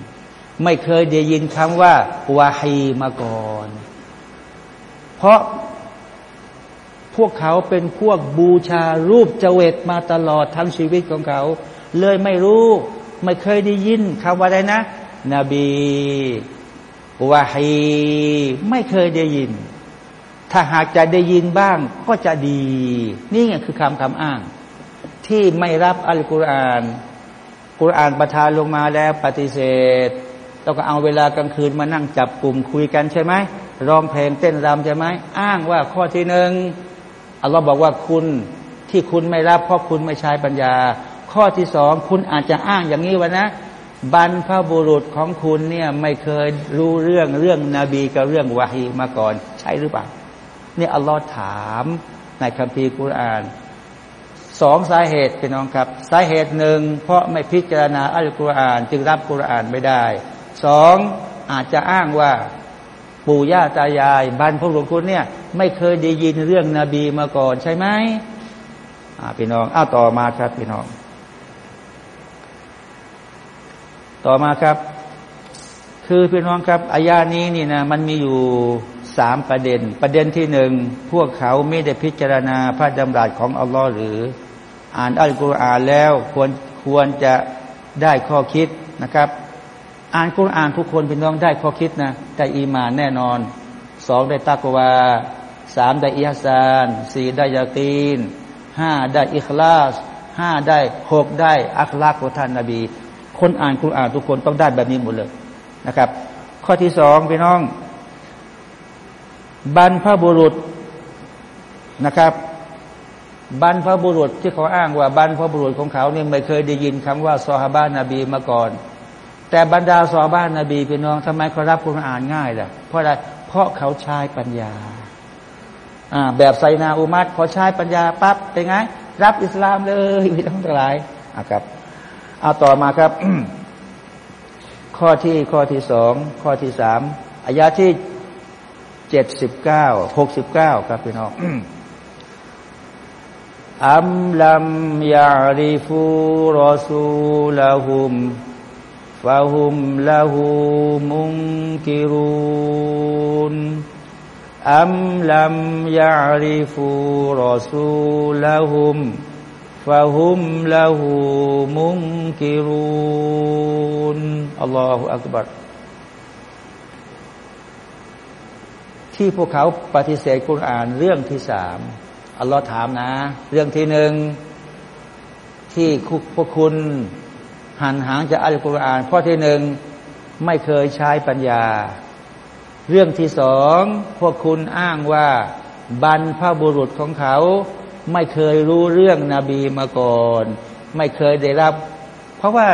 ไม่เคยได้ยินคำว่าวาฮีมาก่อน เพราะ พวกเขาเป็นพวกบูชารูปเจเวตมาตลอดทั้งชีวิตของเขา เลยไม่รู้ไม่เคยได้ยินคำว่าอะไรนะ นบีวาฮีไม่เคยได้ยิน ถ้าหากจะได้ยินบ้างก็จะดี นี่ไงคือคำคำอ้าง ที่ไม่รับอัลกุรอานกุรอานประทานลงมาแล้วปฏิเสธแล้วก็เอาเวลากลางคืนมานั่งจับกลุ่มคุยกันใช่ไหมร้องเพลงเต้นรำใช่ไหมอ้างว่าข้อที่หนึ่ง อัลลอฮ์บอกว่าคุณที่คุณไม่รับเพราะคุณไม่ใช้ปัญญา ข้อที่สองคุณอาจจะอ้างอย่างนี้วะนะบรรพบุรุษของคุณเนี่ยไม่เคยรู้เรื่องเรื่องนบีกับเรื่องวาฮีมาก่อน ใช่หรือเปล่านี่อัลลอฮ์ถามในคัมภีร์กุรอานสองสาเหตุเป็นน้องครับ สาเหตุหนึ่งเพราะไม่พิจารณาอัลกุรอาน จึงรับกุรอานไม่ได้สองอาจจะอ้างว่า ปู่ย่าตายายบรรพบุรุษคุณเนี่ย ไม่เคยได้ยินเรื่องนบีมาก่อนใช่ไหมพี่น้องอ้าวต่อมาครับพี่น้อง ต่อมาครับ คือพี่น้องครับอายานี้นี่นะมันมีอยู่สามประเด็น ประเด็นที่หนึ่งพวกเขาไม่ได้พิจารณาพระดำรัสของอัลลอฮ์หรือ อ่านอัลกุรอานแล้วควรควรจะได้ข้อคิดนะครับ อ่านกุรอานทุกคนพี่น้องได้ข้อคิดนะได้อีมานแน่นอนสองได้ตักวาสามได้อิฮซานสี่ได้ยาตีนห้าได้อิคลาสห้าได้หกได้อัคลากของท่านนาบี คนอ่านคุรอานทุกคนต้องได้แบบนี้หมดเลยนะครับ ข้อที่สองพี่น้อง บรรพบุรุษนะครับบรรพบุรุษที่เขาอ้างว่าบรรพบุรุษของเขาเนี่ยไม่เคยได้ยินคำว่าซอฮาบานาบีมาก่อน แต่บรรดาซอฮาบานาบีพี่น้องทำไมเขารับคุณอ่านง่ายล่ะเพราะอะไรเพราะเขาใช้ปัญญาอ่าแบบไซนาอุมัดพอใช้ปัญญาปั๊บเป็นไง รับอิสลามเลยไม่ต้องหลายอะครับเอาต่อมาครับ ข้อที่ข้อที่สองข้อที่สามอายาที่เจ็ดสิบเก้าหกสิบเก้าครับพี่น้องอัมลัมยาริฟูรอซูลาหุม ฟาหุมลาหูมุงกิรุนอัมลัมยาริฟูรอซูลาหุมฟาหุมลาหูมุงกิรุนอัลลอฮฺอักบัรที่พวกเขาปฏิเสธกุรอานเรื่องที่สามอัลลอฮ์ถามนะ เรื่องที่หนึ่งที่พวกคุณ หันหางจากอัลกุรอานข้อที่หนึ่งไม่เคยใช้ปัญญา เรื่องที่สองพวกคุณอ้างว่าบรรพบุรุษของเขา ไม่เคยรู้เรื่องนบีมาก่อน ไม่เคยได้รับ เพราะว่า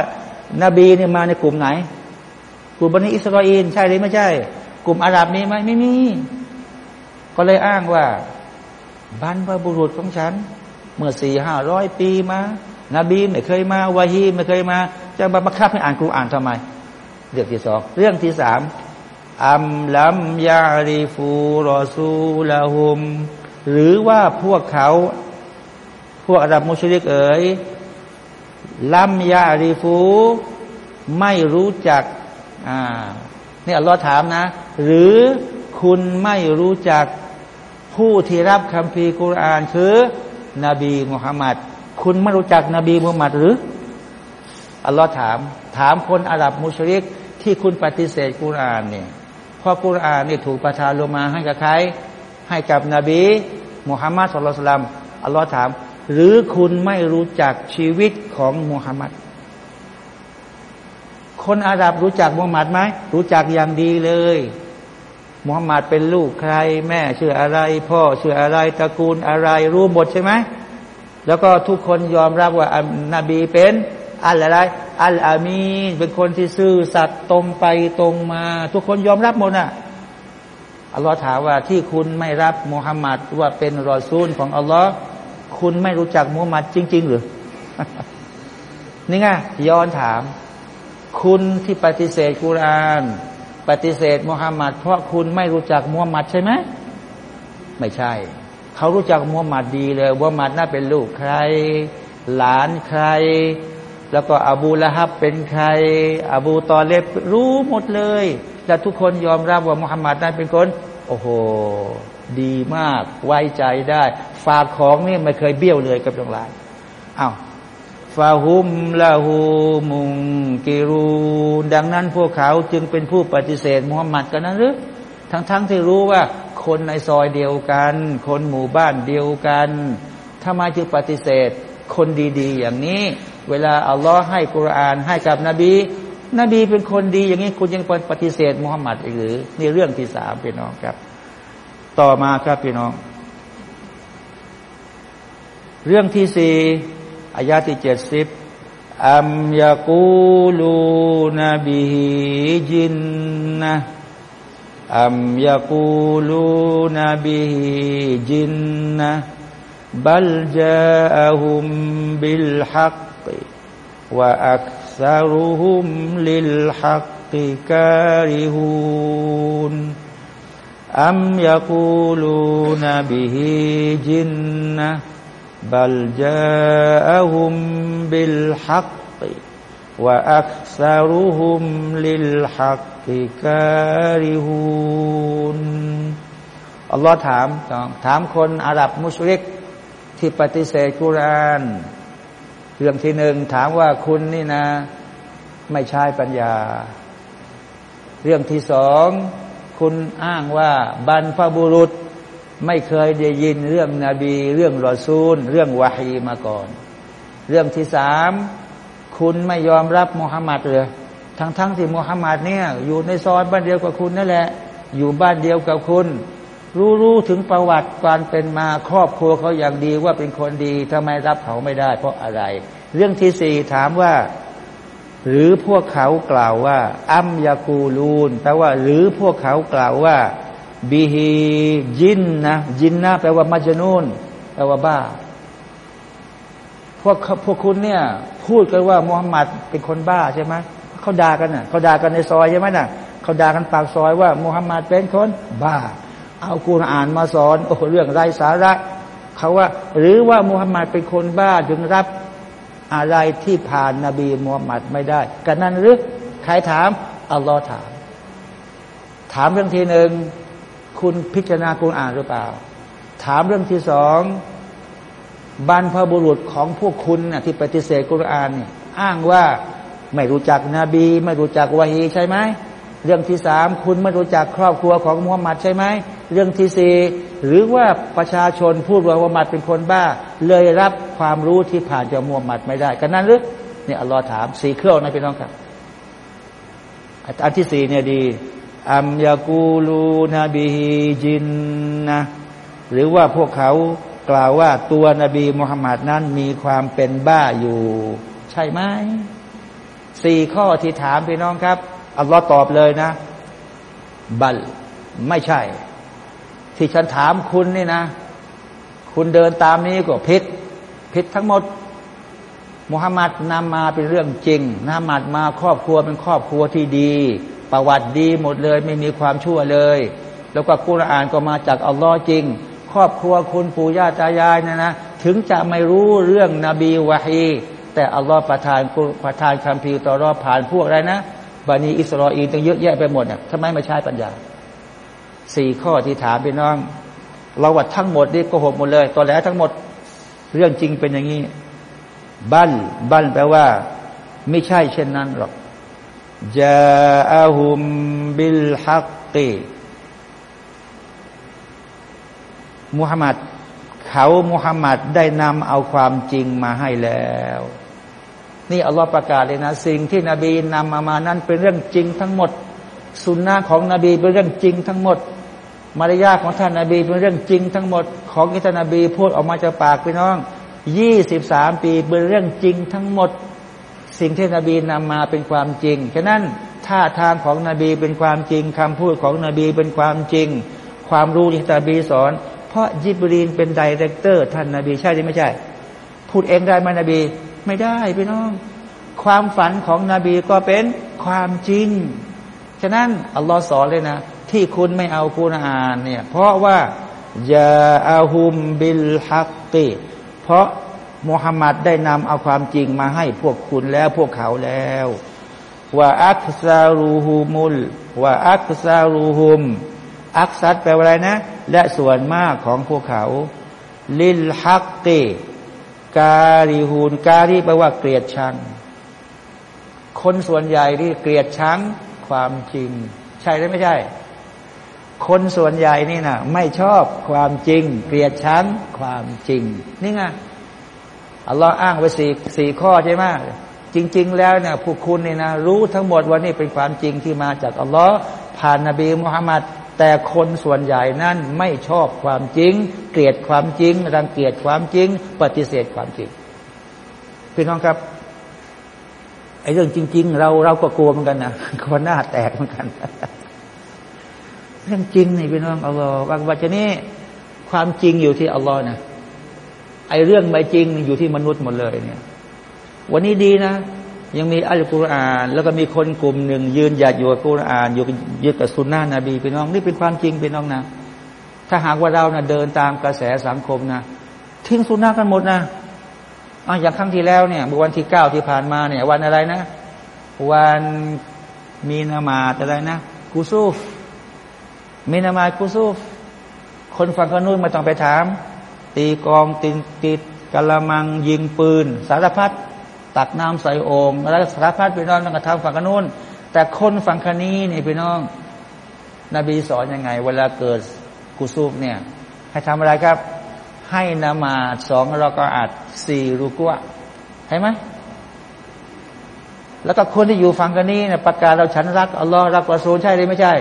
นาบีเนี่ยมาในกลุ่มไหน กลุ่มบันิอิสราเอลใช่หรือไม่ใช่ กลุ่มอาหรับมีไหมไม่มี ก็เลยอ้างว่าบรรพบุรุษของฉัน เมื่อสี่ห้าร้อยปีมา นบีไม่เคยมาวาฮีไม่เคยมา จะมาบังคับให้อ่านกุรอานทำไม เรื่องที่สองเรื่องที่สามอัมลัมยาริฟูรอซูลาหุม หรือว่าพวกเขา พวกอาดับมุชลิกเอ๋ยลัมยาริฟู ไม่รู้จักอ่านี่ยเราถามนะ หรือคุณไม่รู้จักผู้ที่รับคำพีกุรอานคือนบีมุฮัมมัด คุณไม่รู้จักนบีมุฮัมมัดหรือ อัลลอฮ์ถาม ถามคนอาหรับมุชริกที่คุณปฏิเสธกุรานเนี่ยเพราะกุรานนี่ถูกประทานลงมาให้กับใคร ให้กับนบีมุฮัมมัดสุลตัลลัมอัลลอฮ์ถาม หรือคุณไม่รู้จักชีวิตของมุฮัมมัดคนอาหรับรู้จักมุฮัมมัดไหมรู้จักอย่างดีเลยมุฮัมมัดเป็นลูกใคร แม่ชื่ออะไร พ่อชื่ออะไรตระกูลอะไรรู้หมดใช่ไหม แล้วก็ทุกคนยอมรับว่านาบีเป็นอัลอะไรอัลอามีนเป็นคนที่ซื่อสัตย์ตรงไปตรงมา ทุกคนยอมรับหมดอะอัลลอฮ์ถามว่าที่คุณไม่รับมุฮัมมัดว่าเป็นรอซูลของอัลลอฮ์คุณไม่รู้จักมุฮัมมัดจริง ๆ หรือนี่ไงย้อนถาม คุณที่ปฏิเสธกุราน ปฏิเสธมุฮัมมัดเพราะคุณไม่รู้จักมุฮัมมัดใช่ไหมไม่ใช่ เขารู้จักมุฮัมมัดดีเลยมุฮัมมัดน่าเป็นลูกใคร หลานใคร แล้วก็อบูละฮับเป็นใคร อบูตอเลบรู้หมดเลย และทุกคนยอมรับว่ามุฮัมมัดนั้นเป็นคน โอ้โห ดีมาก ไว้ใจได้ ฝากของนี่ไม่เคยเบี้ยวเลยกับทั้งหลายอ้าวฟาหุมละหูมุงกิรูดังนั้นพวกเขาจึงเป็นผู้ปฏิเสธมุฮัมมัดกันนั้นหรือทั้งๆทที่รู้ว่า คนในซอยเดียวกัน คนหมู่บ้านเดียวกันถ้ามาจึงปฏิเสธ คนดีๆ อย่างนี้ เวลาอัลลอฮ์ให้กุรอานให้กับนบี นบีเป็นคนดีอย่างนี้คุณยังปฏิเสธมุฮัมมัดอีกหรือนี่เรื่องที่สามพี่น้องครับ ต่อมาครับพี่น้อง เรื่องที่สี่อายาที่เจ็ดสิบอัมยากูลูนบีจินนะ อัมยากูลูนบีจินนะบัลจาอุมบิ ติการิฮูนอัลลอฮ์ถามถามคนอาหรับมุชริก ที่ปฏิเสธกุราน เรื่องที่หนึ่งถามว่าคุณนี่นะ ไม่ใช่ปัญญา เรื่องที่สองคุณอ้างว่าบรรพบุรุษไม่เคยได้ยินเรื่องนบี เรื่องรอซูล เรื่องวาฮีมาก่อน เรื่องที่สามคุณไม่ยอมรับมุฮัมมัดเลย ทั้งๆทที่มุฮัมมัดเนี่ย อยู่ในซอยบ้านเดียวกับคุณนั่นแหละ อยู่บ้านเดียวกับคุณ รู้รู้ถึงประวัติการเป็นมาครอบครัวเขาอย่างดีว่าเป็นคนดีทำไมรับเขาไม่ได้ เพราะอะไร เรื่องที่สี่ถามว่า หรือพวกเขากล่าวว่า อัมยากูลูนแปลว่า หรือพวกเขากล่าวว่าบิฮีจินนะจินนะแปลว่ามัจนูนแปลว่าบ้าพวกพวกคุณเนี่ย พูดกันว่ามุฮัมมัดเป็นคนบ้าใช่ไหม เขาด่ากันน่ะเขาด่ากันในซอยใช่ไหมน่ะเขาด่ากันปากซอยว่ามุฮัมมัดเป็นคนบ้า เอากูอ่านมาสอนโอ้เรื่องไรสาระเขาว่า หรือว่ามุฮัมมัดเป็นคนบ้าจึงรับอะไรที่ผ่านนาบีมุฮัมมัดไม่ได้กันนั้นหรือใครถามอัลลอฮ์ถาม ถามเรื่องทีหนึ่งคุณพิจารณาคุณอ่านหรือเปล่า ถามเรื่องที่สองบรรพบุรุษของพวกคุณนะที่ปฏิเสธกุรอานเนี่ยอ้างว่า ไม่รู้จักนบี ไม่รู้จักวะฮีใช่ไหมเรื่องที่สามคุณไม่รู้จักครอบครัวของมุฮัมมัดใช่ไหมเรื่องที่สี่หรือว่าประชาชนพูดว่ามุฮัมมัดเป็นคนบ้า เลยรับความรู้ที่ผ่านจากมุฮัมมัดไม่ได้กันนั้นหรือเนี่ยอัลลอฮ์ถามสี่เครื่องนะพี่น้องครับอันที่สี่เนี่ยดีอัมยากูลูนบีจินนะหรือว่าพวกเขากล่าวว่าตัวนบีมุฮัมมัดนั้นมีความเป็นบ้าอยู่ ใช่ไหม สี่ข้อที่ถามพี่น้องครับอัลลอฮ์ตอบเลยนะ บัลไม่ใช่ ที่ฉันถามคุณนี่นะ คุณเดินตามนี้ก็ผิดผิดทั้งหมดมุฮัมมัดนำมาเป็นเรื่องจริงนำมัดมาครอบครัวเป็นครอบครัวที่ดี ประวัติดีหมดเลย ไม่มีความชั่วเลย แล้วก็กุรอานก็มาจากอัลลอฮ์จริง ครอบครัวคุณปู่ย่าตายายนะนะ ถึงจะไม่รู้เรื่องนบีวะฮี แต่อัลลอฮ์ประทานประทานคำพิวต่อรอผ่านพวกอะไรนะบานีอิสราเอลตั้งเยอะแยะไปหมดเนี่ยทำไมไม่ใช้ปัญญาสี่ข้อที่ถามพี่น้อง เราวัดทั้งหมดนี่โกหกหมดเลยตอนแล้วทั้งหมดเรื่องจริงเป็นอย่างนี้บั้นบั้นแปลว่า ไม่ใช่เช่นนั้นหรอกจาอาหุมบิลฮักกีมุฮัมมัดเขามุฮัมมัดได้นำเอาความจริงมาให้แล้ว นี่อัลลอฮฺประกาศเลยนะ สิ่งที่นบีนำมามานั้นเป็นเรื่องจริงทั้งหมด สุนนะของนบีเป็นเรื่องจริงทั้งหมด มารยาทของท่านนาบีเป็นเรื่องจริงทั้งหมด ของที่ท่านนาบีพูดออกมาจากปากพี่น้องยี่สิบสามปีเป็นเรื่องจริงทั้งหมด สิ่งที่นบีนำมาเป็นความจริงฉะนั้นท่าทางของนบีเป็นความจริงคำพูดของนบีเป็นความจริง ความรู้ที่นบีสอน เพราะยิบรีลเป็น director ท่านนบีใช่หรือไม่ใช่ พูดเองได้ไหมนบี ไม่ได้พี่น้อง ความฝันของนบีก็เป็นความจริง ฉะนั้นอัลลอฮ์สอนเลยนะ ที่คุณไม่เอาคุณอ่านเนี่ย เพราะว่ายาอาหุมบิลฮักติเพราะมุฮัมมัดได้นำเอาความจริงมาให้พวกคุณแล้วพวกเขาแล้วว่าอักซารูฮูมุลว่าอักซารูฮุม อักซัดแปลว่าอะไรนะ และส่วนมากของพวกเขา ลิลฮักติ การิฮูนการิแปลว่าเกลียดชัง คนส่วนใหญ่ที่เกลียดชังความจริง ใช่หรือไม่ใช่ คนส่วนใหญ่นี่นะไม่ชอบความจริง เกลียดชังความจริง นี่ไงอัลลอฮ์อ้างไว้สี่สี่ข้อใช่ไหมจริง ๆ แล้วเนี่ยผู้คุณเนี่ยนะรู้ทั้งหมดว่านี่เป็นความจริงที่มาจากอัลลอฮ์ผ่านนบีมุฮัมมัด แต่คนส่วนใหญ่นั้นไม่ชอบความจริง เกลียดความจริง รังเกียจความจริง ปฏิเสธความจริงพี่น้องครับไอ้เรื่องจริง ๆ เราเราก็กลัวเหมือนกันนะคนหน้าแตกเหมือนกัน เรื่องจริงนี่พี่น้องอัลลอฮ์บางวันนี้ความจริงอยู่ที่อัลลอฮ์นะไอ้เรื่องไม่จริงอยู่ที่มนุษย์หมดเลยเนี่ย วันนี้ดีนะ ยังมีอัลกุรอาน แล้วก็มีคนกลุ่มหนึ่ง ยืนหยัดอยู่กับกุรอาน อยู่ยึดกับสุนนะนบีพี่น้องนี่เป็นความจริงพี่น้องนะ ถ้าหากว่าเรานะ่ะเดินตามกระแสสังคมนะทิ้งสุนนะกันหมดนะอะอย่างครั้งที่แล้วเนี่ยวันที่เก้าที่ผ่านมาเนี่ย วันอะไรนะ วันมีนามาอะไรนะกูซูฟมีนามากูซูฟคนฝั่งขนู้นมาต้องไปถาม ตีกองติดติดกะละมังยิงปืน สารพัด ตักน้ำใส่โอง่งแล้วสารพัดไปน้องนั่งกระทำฝั่งนู้น แต่คนฝั่งคนี้นี่พี่น้อง นบีสอนยังไง เวลาเกิดกุซูฟเนี่ยให้ทำอะไรครับ ให้นามาสองเราก็อัดสี่รูกัวเห็นไหมแล้วก็คนที่อยู่ฝั่งกันนี้เนี่ยประกาศเราฉันรักอัลลอฮ์รักอัสูลใช่หรือไม่ใช่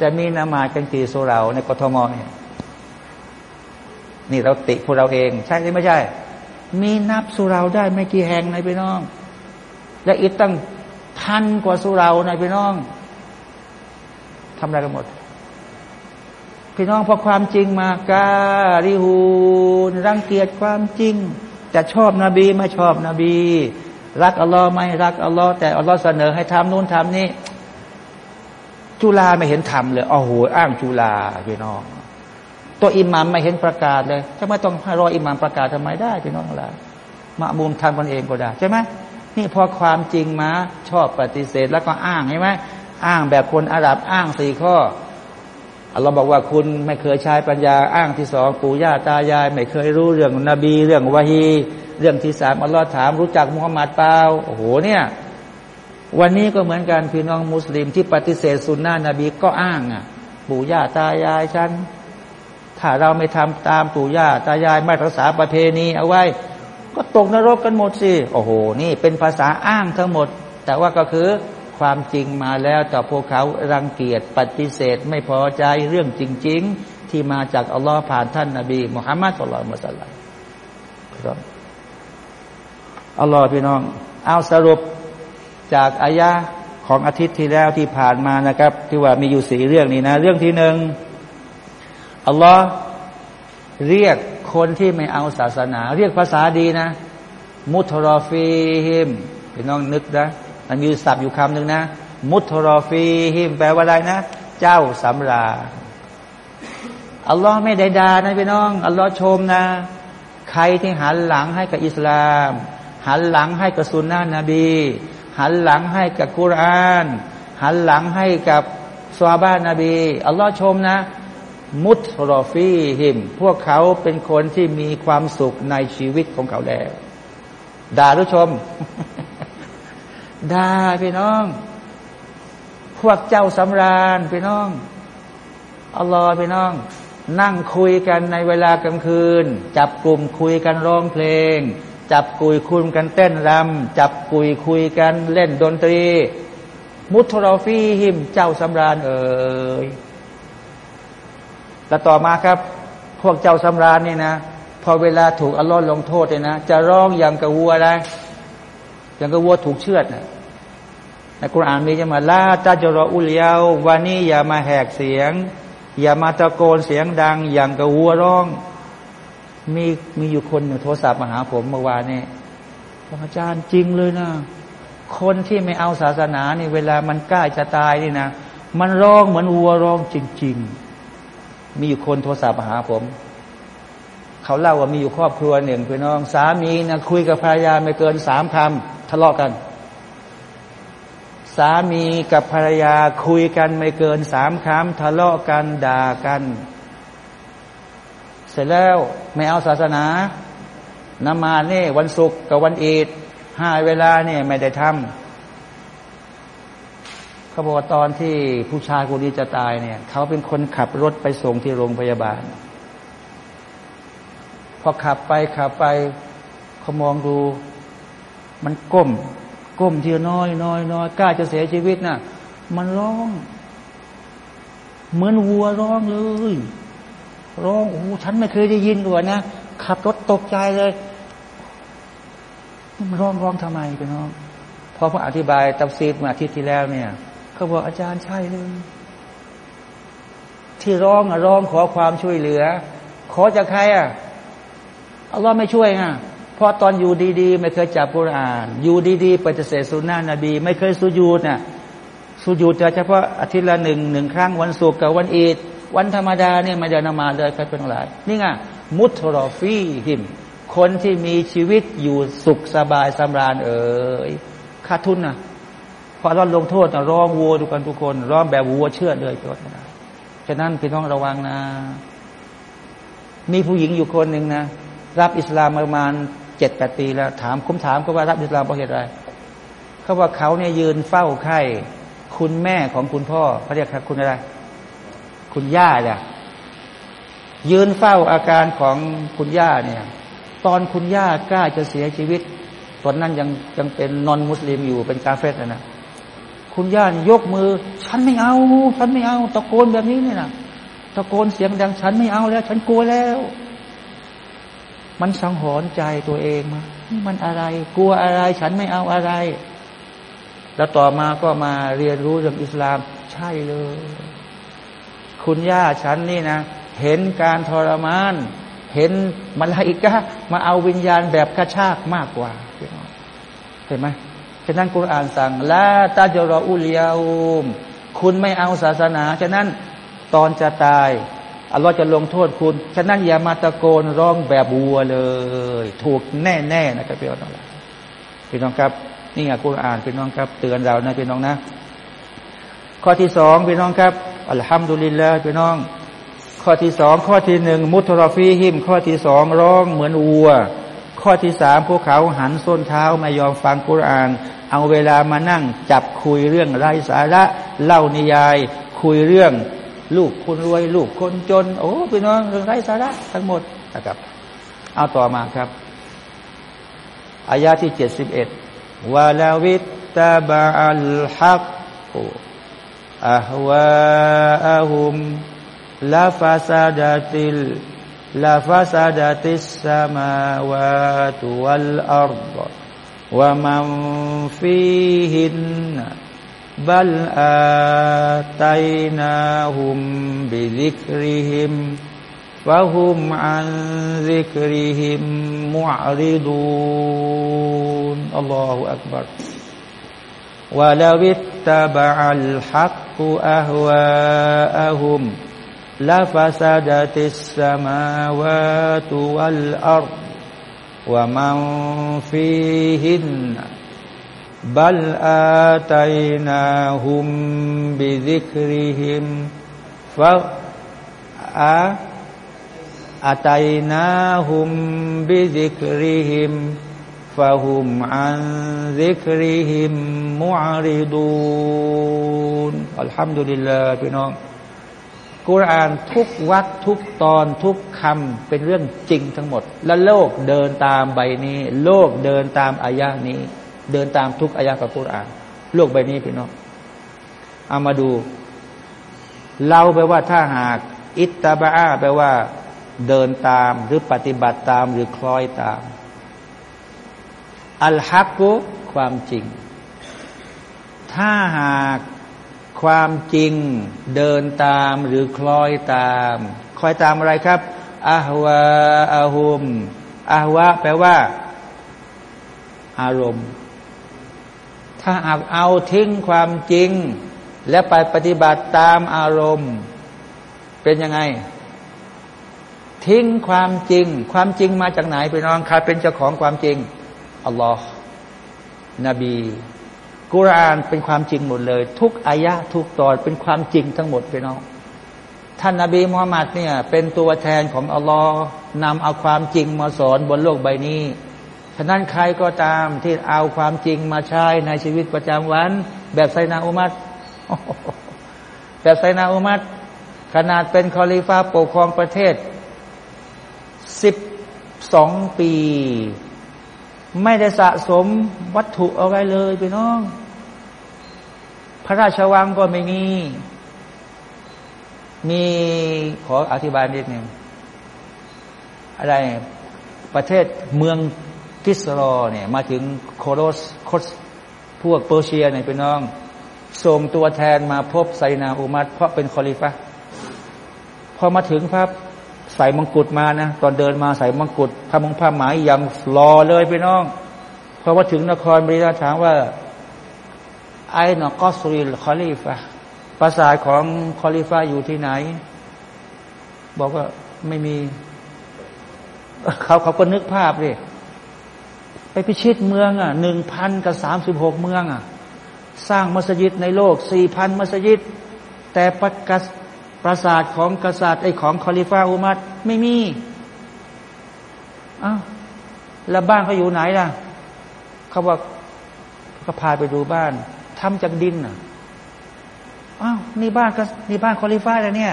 จะมีนามากันกี่สุเราในกทมเนี่ยนี่เราติพวกเราเอง ใช่หรือไม่ใช่ มีนับสุราได้ไม่กี่แห่งในพี่น้อง และอีกตั้งพันกว่าสุราในพี่น้องทำอะไรกันหมด พี่น้องพอความจริงมาการิฮูนรังเกียจความจริง จะชอบนบีไม่ชอบนบี รักอัลลอฮ์ไม่รักอัลลอฮ์แต่อัลลอฮ์เสนอให้ทำนู่นทำนี่จุลาไม่เห็นทำเลยอ๋อโหอ้างจุลาพี่น้อง ตัวอิหมามไม่เห็นประกาศเลยทำไมต้องให้รออิหมามประกาศทำไมได้พี่น้องอะไรมามุมทำกันเองก็ได้ใช่ไหมนี่พอความจริงมาชอบปฏิเสธแล้วก็อ้างใช่ไหมอ้างแบบคนอาหรับอ้างสี่ข้อเราบอกว่าคุณไม่เคยใช้ปัญญาอ้างที่สองปู่ย่าตายาย ไม่เคยรู้เรื่องนบี เรื่องวะฮีเรื่องที่สามอัลลอฮ์ถามรู้จักมุฮัมมัดเปล่าโอ้โหเนี่ย วันนี้ก็เหมือนกันพี่น้องมุสลิมที่ปฏิเสธสุนนะนบีก็อ้างอะปู่ย่าตายายฉัน ถ้าเราไม่ทำตามปู่ย่าตายายไม่รักษาประเพณีเอาไว้ ก็ตกนรกกันหมดสิโอ้โห นี่เป็นภาษาอ้างทั้งหมด แต่ว่าก็คือความจริงมาแล้วแต่พวกเขารังเกียจปฏิเสธ ไม่พอใจเรื่องจริง ๆ ที่มาจากอัลลอฮ์ผ่านท่านนาบีมุฮัมมัดสุลลัลมุสลิมครับอัลลอฮ์พี่น้อง เอาสรุปจากอายะของอาทิตย์ที่แล้วที่ผ่านมานะครับ ที่ว่ามีอยู่สี่เรื่องนี้นะ เรื่องที่หนึ่ง อัลลอฮ์เรียกคนที่ไม่เอาศาสนา เรียกภาษาดีนะ มุทรอฟีฮิมพี่น้องนึกนะมันมีศัพท์อยู่คำหนึ่งนะ มุทรอฟีฮิมแปลว่าอะไรนะ เจ้าสำราอัลลอฮ์ไม่ได้ด่านะพี่น้อง อัลลอฮ์ชมนะ ใครที่หันหลังให้กับอิสลาม หันหลังให้กับสุนนะนบี หันหลังให้กับกุราน หันหลังให้กับซาบ้านนบี อัลลอฮ์ชมนะ มุตรอฟีหิม พวกเขาเป็นคนที่มีความสุขในชีวิตของเขาแล้วด่าหรือชมด่าพี่น้อง พวกเจ้าสำราญพี่น้องอัลลอฮ์พี่น้อง นั่งคุยกันในเวลากลางคืน จับกลุ่มคุยกันร้องเพลง จับกุยคุยกันเต้นรำจับกุยคุยกันเล่นดนตรี มุทรอฟีหิม เจ้าสำราญเอ่ย แต่ต่อมาครับ พวกเจ้าสำราญนี่นะพอเวลาถูกอัลลอฮ์ลงโทษเนี่ยนะจะร้องอย่างกระวัวอะไรอย่างกระวัวถูกเชือดนะในคุรานมีจะมาลาตาจรออุลยาววานี้อย่ามาแหกเสียง อย่ามาตะโกนเสียงดัง อย่างกระวัวร้อง มีมีอยู่คนหนึ่งโทรศัพท์มาหาผมเมื่อวานนี่อกอาจารย์จริงเลยนะคนที่ไม่เอาศาสนานี่เวลามันใกล้จะตายนี่นะมันร้องเหมือนวัวร้องจริง ๆ มีอยู่คนโทรศัพท์มาหาผม เขาเล่าว่ามีอยู่ครอบครัวหนึ่งพี่น้อง สามีนะคุยกับภรรยาไม่เกินสามคำทะเลาะกัน สามีกับภรรยาคุยกันไม่เกินสามคำทะเลาะกันด่ากัน เสร็จแล้วไม่เอาศาสนานมาเนี่ยวันศุกร์กับวันอีดห้าเวลาเนี่ยไม่ได้ทำ เขาบอกตอนที่ผู้ชายคนนี้จะตายเนี่ย เขาเป็นคนขับรถไปส่งที่โรงพยาบาล พอขับไปขับไปเขามองดู มันก้ม ก้มทีน้อยน้อยน้อยกล้าจะเสียชีวิตนะ่ะ มันร้อง เหมือนวัวร้องเลยร้องโอ้ฉันไม่เคยได้ยินด้วยนะขับรถตกใจเลยมันร้องร้องทำไมพี่น้องพอผมอธิบายตับซีดมาอาทิตย์ที่แล้วเนี่ย เขาบอกอาจารย์ใช่เลยที่ร้องอะร้องขอความช่วยเหลือ ขอจากใครอะอัลลอฮ์ไม่ช่วยอะเพราะตอนอยู่ดีๆ ไม่เคยจับกุรอาน อยู่ดีๆปฏิเสธสุนนะนบี ไม่เคยสุญูดน่ะสุญูดเฉพาะอาทิตย์ละหนึ่งหนึ่งครั้งวันศุกร์กับวันอีดวันธรรมดาเนี่ยไม่ได้นมาเลยใครเป็นหลาย นี่ไงมุทรอฟีหิม คนที่มีชีวิตอยู่สุขสบายสำราญเอ๋ยขาดทุนนะ อเราลงโทษนะร้องวัวทุกคนทุกคนร้องแบบวัวเชื่อเลยก็ได้ฉะนั้นพี่น้องระวังนะ มีผู้หญิงอยู่คนหนึ่งนะรับอิสลามประมาณเจ็ดแปดปีแล้ว ถามคุ้มถามก็ว่ารับอิสลามเพราะเหตุอะไรเขาว่าเขาเนี่ยยืนเฝ้าไข่คุณแม่ของคุณพ่อเขาเรียกคุณอะไร คุณย่าเนี่ยยืนเฝ้าอาการของคุณย่าเนี่ย ตอนคุณย่ากล้าจะเสียชีวิต ตอนนั้นยังยังเป็นนอนมุสลิมอยู่เป็นกาเฟสนะนะ คุณย่านยกมือ ฉันไม่เอา ฉันไม่เอาตะโกนแบบนี้เนี่ยนะตะโกนเสียงดัง ฉันไม่เอาแล้ว ฉันกลัวแล้ว มันสังหรณ์ใจตัวเองมานี่มันอะไร กลัวอะไร ฉันไม่เอาอะไร แล้วต่อมาก็มาเรียนรู้เรื่องอิสลาม ใช่เลย คุณย่าฉันนี่นะเห็นการทรมาน เห็นมาลาอิกะมาเอาวิญญาณแบบกระชากมากกว่าเห็นไหม ฉะนั้นกุรอานสั่งละตาจรออุลียอุมคุณไม่เอาศาสนาฉะนั้นตอนจะตายอัลลอฮ์จะลงโทษคุณ ฉะนั้นอย่ามาตะโกนร้องแบบวัวเลย ถูกแน่ๆนะครับพี่น้องพี่น้องครับ นี่ไงกุรอานพี่น้องครับ เตือนเรานะพี่น้องนะ ข้อที่สองพี่น้องครับอัลฮัมดุลิลลาห์พี่น้อง ข้อที่สองข้อที่หนึ่งมุตรฟีหิม ข้อที่สองร้องเหมือนวัว ข้อที่สามพวกเขาหันส้นเท้าไม่ยอมฟังกุราน เอาเวลามานั่งจับคุยเรื่องไร้สาระเล่านิยาย คุยเรื่อง ลูกคนรวย ลูกคนจน โอ้พี่น้องเรื่องไร้สาระทั้งหมดนะครับ เอาต่อมาครับอายาที่เจ็ดสิบเอ็ดวาลาวิตาบาลฮักอัฮวาอาหุมลาฟาซาดาติลลาฟาซาดาติสสามาวาตุวัลอัรด ومن فيهن بل آتيناهم بذكرهم فهم عن ذكرهم معرضون. الله أكبر. ولو اتبع الحق أهواءهم لفسدت السماوات والأرض ومن فيهن بل آتيناهم بذكرهم فأتيناهم بذكرهم فهم عن ذكرهم معرضون الحمد لله พี่น้อง กุรอานทุกวัดทุกตอนทุกคำเป็นเรื่องจริงทั้งหมด และโลกเดินตามใบนี้ โลกเดินตามอายะนี้ เดินตามทุกอายะของกุรอาน โลกใบนี้พี่น้องเอามาดูเราแปลว่าถ้าหาก อิตตาบาแปลว่า เดินตามหรือปฏิบัติตามหรือคล้อยตาม อัลฮักกุความจริง ถ้าหาก ความจริงเดินตามหรือคล้อยตาม คลอยตามอะไรครับอาฮวาอาหุมอาฮวะแปลว่า อารมณ์ ถ้าอาเอาทิ้งความจริง และไปปฏิบัติตามอารมณ์ เป็นยังไง ทิ้งความจริง ความจริงมาจากไหนไปน้องใครเป็นเจ้าของความจริงอัลลอฮ์นบี กุรานเป็นความจริงหมดเลย ทุกอายะทุกตอนเป็นความจริงทั้งหมดไปน้องท่านนาบีมุฮัมมัดเนี่ยเป็นตัวแทนของอัลลอฮ์นำเอาความจริงมาสอนบนโลกใบนี้ ฉะนั้นใครก็ตามที่เอาความจริงมาใช้ในชีวิตประจำวัน แบบไซนาอุมัดแบบไซนาอุมัดขนาดเป็นคอลิฟ้าปกครองประเทศสิบสองปี ไม่ได้สะสมวัตถุเอาไว้เลยพี่น้อง พระราชวังก็ไม่มี มีขออธิบายนิดหนึ่งอะไรประเทศเมืองกิสรอเนี่ยมาถึงโคโรสโคสพวกเปอร์เซียเนี่ยพี่น้อง ส่งตัวแทนมาพบไซนาอุมัดเพราะเป็นคอลิฟะพอมาถึงพระใส่มงกุฎมานะตอนเดินมาใส่มงกุฎทำมงผ้าไหมอย่างรอเลยพี่น้องพอมาถึงนครบริณาถามว่า ไอ้นกอสริลคอลิฟะภาษาทของคอลิฟะอยู่ที่ไหน บอกว่าไม่มี เขาเขาก็นึกภาพเลยไปพิชิตเมืองอะหนึ่งพันกับสามสิบหกเมืองอะ สร้างมัสยิดในโลกสี่พันมัสยิด แต่ประกาศปราสาทของกษัตริย์ไอ้ของคอลิฟ้าอุมัรไม่มีอ้าวแล้วบ้านเขาอยู่ไหนล่ะ เขาบอกก็พาไปดูบ้าน ทำจากดินอะอ้าวนี่บ้านก็นี่บ้านคอลิฟ้าแล้วเนี่ย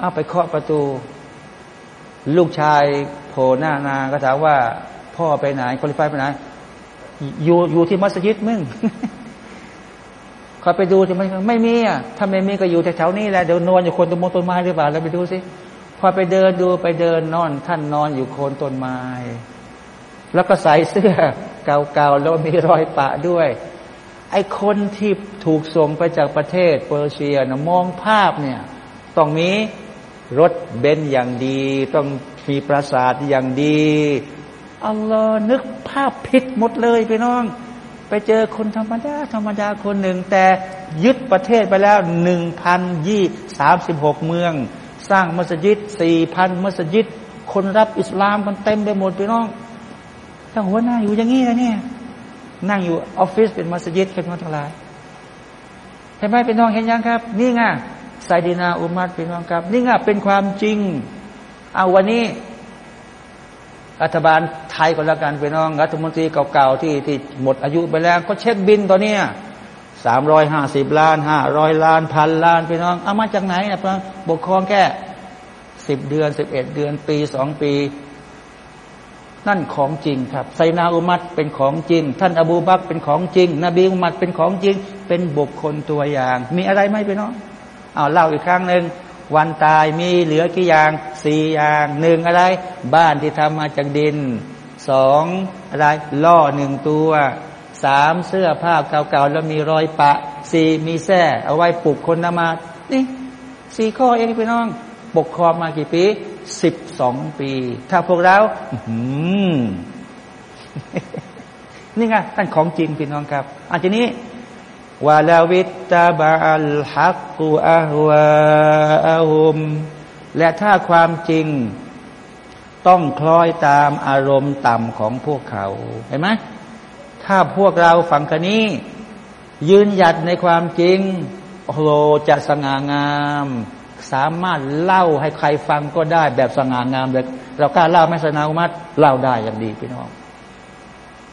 อ้าวไปเคาะประตู ลูกชายโผล่หน้ามาก็ถามว่า พ่อไปไหนคอลิฟ้าไปไหนอยู่อยู่ที่มัสยิดมึงเขาไปดูที่มันไม่มีอะถ้าไม่มีก็อยู่แถวๆนี้แหละเดี๋ยวนอนอยู่คนต้นมต้นไม้หรือเปล่าเราไปดูสิพอไปเดินดูไปเดินนอนท่านนอนอยู่โคนต้นไม้ แล้วก็ใส่เสื้อเก่าๆแล้วมีรอยปะด้วย ไอ้คนที่ถูกส่งไปจากประเทศเปอร์เซียนะมองภาพเนี่ย ต้องมีรถเบนซ์อย่างดี ต้องมีปราสาทอย่างดีอัลลอฮ์นึกภาพผิดหมดเลยพี่น้อง ไปเจอคนธรรมดา ธรรมดาคนหนึ่ง แต่ยึดประเทศไปแล้วหนึ่งพันยี่สามสิบหกเมือง สร้างมัสยิดสี่พันมัสยิด คนรับอิสลามกันเต็มไปหมดไปน้องถ้าหัวหน้าอยู่อย่างนี้นะเนี่ย นั่งอยู่ออฟฟิศเป็นมัสยิดเป็นมัทั้งหลายเห็นไหมเป็นน้องเห็นยังครับ นี่ไงไซดีนาอุมัดเป็นน้องครับ นี่ไงเป็นความจริง เอาวันนี้รัฐบาลไทยก็แล้วกันไปน้องรัฐมนตรีเก่าๆที่ที่หมดอายุไปแล้ว ก็เช็คบินตอนนี้สามร้อยห้าสิบล้านห้าร้อยล้านพันล้านไปน้อง เอามาจากไหนนะพี่บกครองแค่สิบเดือนสิบเอ็ดเดือน ปีสองปี นั่นของจริงครับไซนาอุมัดเป็นของจริง ท่านอบูบักเป็นของจริง นบีอุมัดเป็นของจริง เป็นบุคคลตัวอย่าง มีอะไรไหมพี่น้องเอาเล่าอีกครั้งหนึ่งวันตายมีเหลือกี่อย่างสี่อย่างหนึ่งอะไร บ้านที่ทำมาจากดินสองอะไรล่อหนึ่งตัวสามเสื้อผ้าเก่าๆแล้วมีรอยปะสี่มีแส้เอาไว้ปลุกคนนมานี่สี่ข้อเองพี่น้อง ปกครองมากี่ปี สิบสองปี ถ้าพวกเราอืนี่ไงท่านของจริงพี่น้องครับอันนี้วาลาวิตตาบาลฮักกูอาฮวาอาฮุมและถ้าความจริง ต้องคล้อยตามอารมณ์ต่ำของพวกเขาเห็นไหมถ้าพวกเราฟังกันนี้ ยืนหยัดในความจริงโอ้โหจะสง่างาม สามารถเล่าให้ใครฟังก็ได้แบบสง่างามเลยเรากล้าเล่าไม่สนาอุมัดเล่าได้อย่างดีพี่น้อง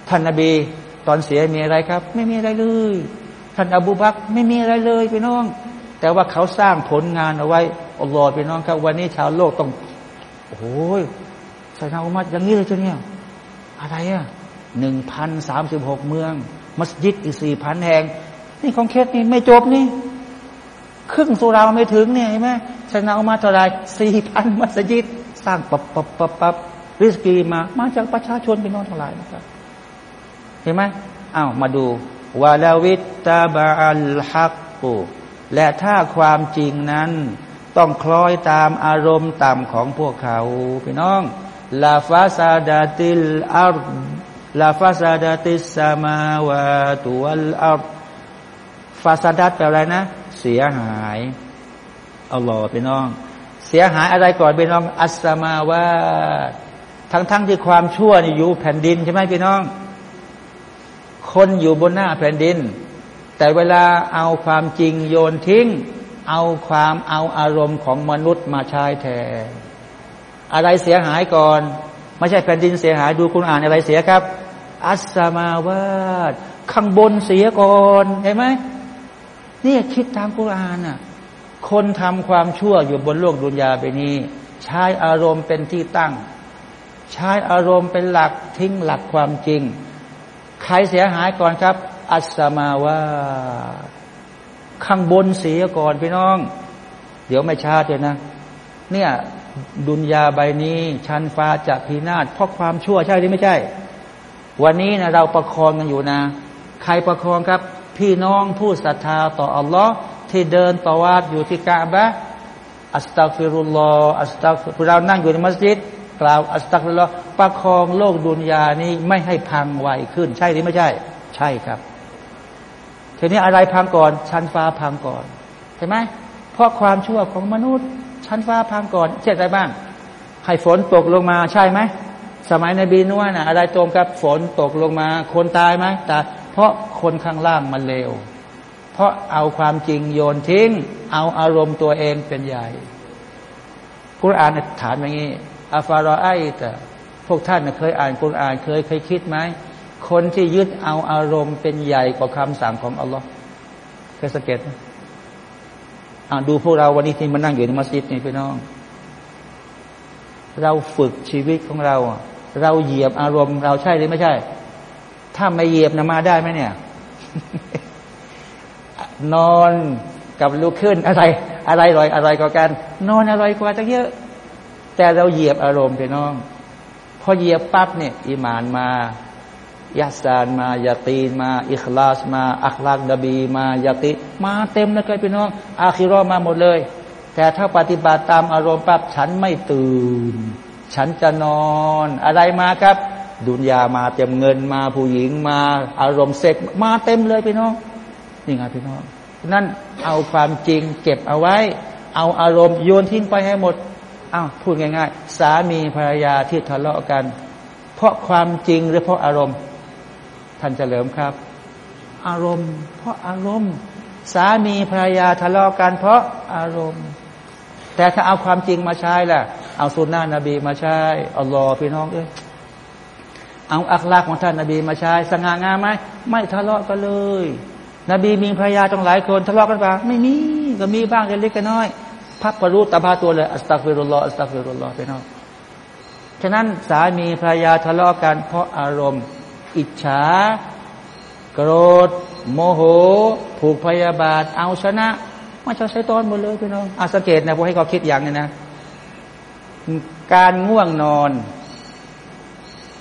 ท่านนาบีตอนเสียมีอะไรครับ ไม่มีอะไรเลย ท่านอบูบักไม่มีอะไรเลยพี่น้อง แต่ว่าเขาสร้างผลงานเอาไว้อัลลอฮ์พี่น้องครับ วันนี้ชาวโลกต้องโอ้ยใส่นาอุมัดอย่างนี้เลยเจ้ะเนี่ยอะไรอะหนึ่งพันสามสิบหกเมือง มัสยิดอีกสี่พันแห่ง นี่ของเคสนี่ไม่จบนี่ ครึ่งสุราไม่ถึงเนี่ยเห็นไหมไซยิดินาอุมัรเท่าไรสี่พันมัสยิดสร้างปับปับปับปับริสกีมา มาจากประชาชนพี่น้องทั้งหลายนะครับ เห็นไหมอ้าวมาดูولو اتبع الحق และถ้าความจริงนั้น ต้องคล้อยตามอารมณ์ต่ำของพวกเขาพี่น้องلفسدت الأرض لفسدت السماوات والأرضฟาซาดัตแปลอะไรนะ เสียหายเอัลลอฮ์พี่น้อง เสียหายอะไรก่อนพี่น้อง อัสมาวาทั้งทั้งที่ความชั่วนี่อยู่แผ่นดินใช่ไหมพี่น้อง คนอยู่บนหน้าแผ่นดิน แต่เวลาเอาความจริงโยนทิ้ง เอาความเอาอารมณ์ของมนุษย์มาใช้แทนอะไรเสียหายก่อน ไม่ใช่แผ่นดินเสียหายดูคุณอ่านอะไรเสียครับ อัสมาวาดข้างบนเสียก่อนเห็นไหม นี่คิดตามคุณอ่านน่ะ คนทำความชั่วอยู่บนโลกดุนยาไปนี้ ใช้อารมณ์เป็นที่ตั้ง ใช้อารมณ์เป็นหลักทิ้งหลักความจริง ใครเสียหายก่อนครับ อัสมาว่าข้างบนเสียก่อนพี่น้อง เดี๋ยวไม่ช้าเดี๋ยนะ เนี่ยดุนยาใบนี้ชั้นฟ้าจะพินาศเพราะความชั่วใช่หรือไม่ใช่ วันนี้นะเราประคองกันอยู่นะ ใครประคองครับ พี่น้องผู้ศรัทธาต่ออัลลอฮ์ที่เดินตอวาฟอยู่ที่กาบะأستغفر الله أستغفر เรานั่งอยู่ในมัสยิดกล่าว أستغفر الله ประคองโลกดุนยานี้ไม่ให้พังไวขึ้น ใช่หรือไม่ใช่ ใช่ครับทีนี้อะไรพังก่อน ชั้นฟ้าพังก่อนเห็นไหมเพราะความชั่วของมนุษย์ ชั้นฟ้าพังก่อนเช่นอะไรบ้างให้ฝนตกลงมาใช่ไหมสมัยนบีนุ่นะอะไรตรงกับฝนตกลงมา คนตายไหมตาย เพราะคนข้างล่างมันเลว เพราะเอาความจริงโยนทิ้ง เอาอารมณ์ตัวเองเป็นใหญ่กุรอานถามอย่างนี้อัฟารอไอแต่พวกท่านเคยอ่านกุรอานเคยเคยคิดไหมคนที่ยึดเอาอารมณ์เป็นใหญ่กว่าคำสั่งของอัลลอฮ์เคยสังเกตไหมดูพวกเราวันนี้ที่มานั่งอยู่ในมัสยิดนี่พี่น้อง เราฝึกชีวิตของเรา เราเหยียบอารมณ์เราใช่หรือไม่ใช่ ถ้าไม่เหยียบนะมาได้ไหมเนี่ย นอนกับลุกขึ้นอะไร อะไรอร่อยอะไรก็กัน นอนอร่อยกว่าตั้งเยอะ แต่เราเหยียบอารมณ์พี่น้อง พอเหยียบปั๊บเนี่ยอิมานมายาสานมายาตีนมา อิคลาสมา อัคลากดบีมายาติ มาเต็มเลยพี่น้อง อาคิรอมาหมดเลย แต่ถ้าปฏิบัติตามอารมณ์ปั๊บฉันไม่ตื่น ฉันจะนอนอะไรมาครับ ดุนยามาเต็มเงินมาผู้หญิงมาอารมณ์เซ็กมาเต็มเลยพี่น้องนี่ไงพี่น้องนั่นเอาความจริงเก็บเอาไว้ เอาอารมณ์โยนทิ้งไปให้หมดอ้าวพูดง่าย ๆ สามีภรรยาที่ทะเลาะกัน เพราะความจริงหรือเพราะอารมณ์ท่านเฉลิมครับ อารมณ์ เพราะอารมณ์ สามีภรรยาทะเลาะกัน เพราะอารมณ์ แต่ถ้าเอาความจริงมาใช้ล่ะ เอาสุนนะนบีมาใช้อัลลอฮ์พี่น้องเอ้ย เอาอัคลาของท่านนบีมาใช้สง่างามไหมไม่ทะเลาะกันเลย นบีมีภรรยาต้องหลายคนทะเลาะกันปะไม่มีก็มีบ้างเล็กๆน้อยพักประรู้ตาพาตัวเลยอัสตัฟิรุลลอฮ์อัสตัฟิรุลลอฮ์พี่น้องฉะนั้นสามีภรรยาทะเลาะกันเพราะอารมณ์ อิจฉาโกรธ โมโห ผูกพยาบาท เอาชนะมาชอใช้ตอนหมดเลยพี่น้องอาสเกตนะผมให้เขาคิดอย่างนี้นะ การง่วงนอน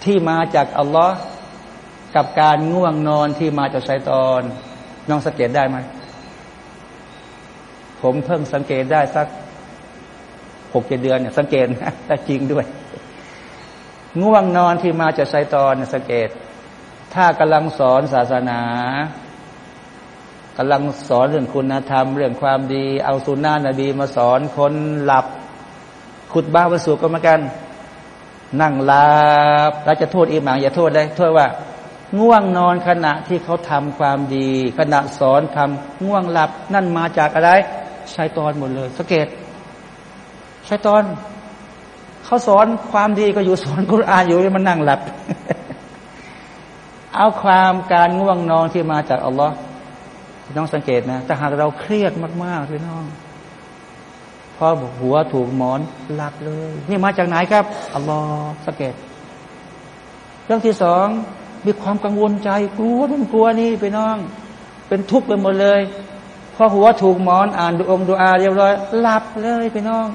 ที่มาจากอัลลอฮ์กับการง่วงนอนที่มาจากไซตอน น้องสังเกตได้ไหมผมเพิ่งสังเกตได้สักหกเจ็ดเดือนเนี่ยสังเกตนะแต่จริงด้วย ง่วงนอนที่มาจากไซตอนสังเกต ถ้ากำลังสอนศาสนากำลังสอนเรื่องคุณธรรม เรื่องความดี เอาสุนนะนบีมาสอนคนหลับ ขุดบ้าวัสุกก็มากัน นั่งลาบเราจะโทษอีหมางอย่าโทษเลยโทษว่า ง่วงนอนขณะที่เขาทำความดี ขณะสอนทำง่วงหลับนั่นมาจากอะไรใช้ตอนหมดเลยสังเกตใช้ตอนเขาสอนความดีก็อยู่สอนกุรอานอยู่ที่มันนั่งหลับ เอาความการง่วงนอนที่มาจากอัลลอฮ์พี่น้องสังเกตนะแต่หากเราเครียดมากๆพี่น้อง พอหัวถูกหมอนหลับเลย นี่มาจากไหนครับอัลลอฮ์สังเกตเรื่องที่สองมีความกังวลใจ กลัวมันกลัวนี่พี่น้อง เป็นทุกข์ไปหมดเลยพอหัวถูกหมอนอ่านดูองดูอาเรียบร้อยหลับเลยพี่น้อง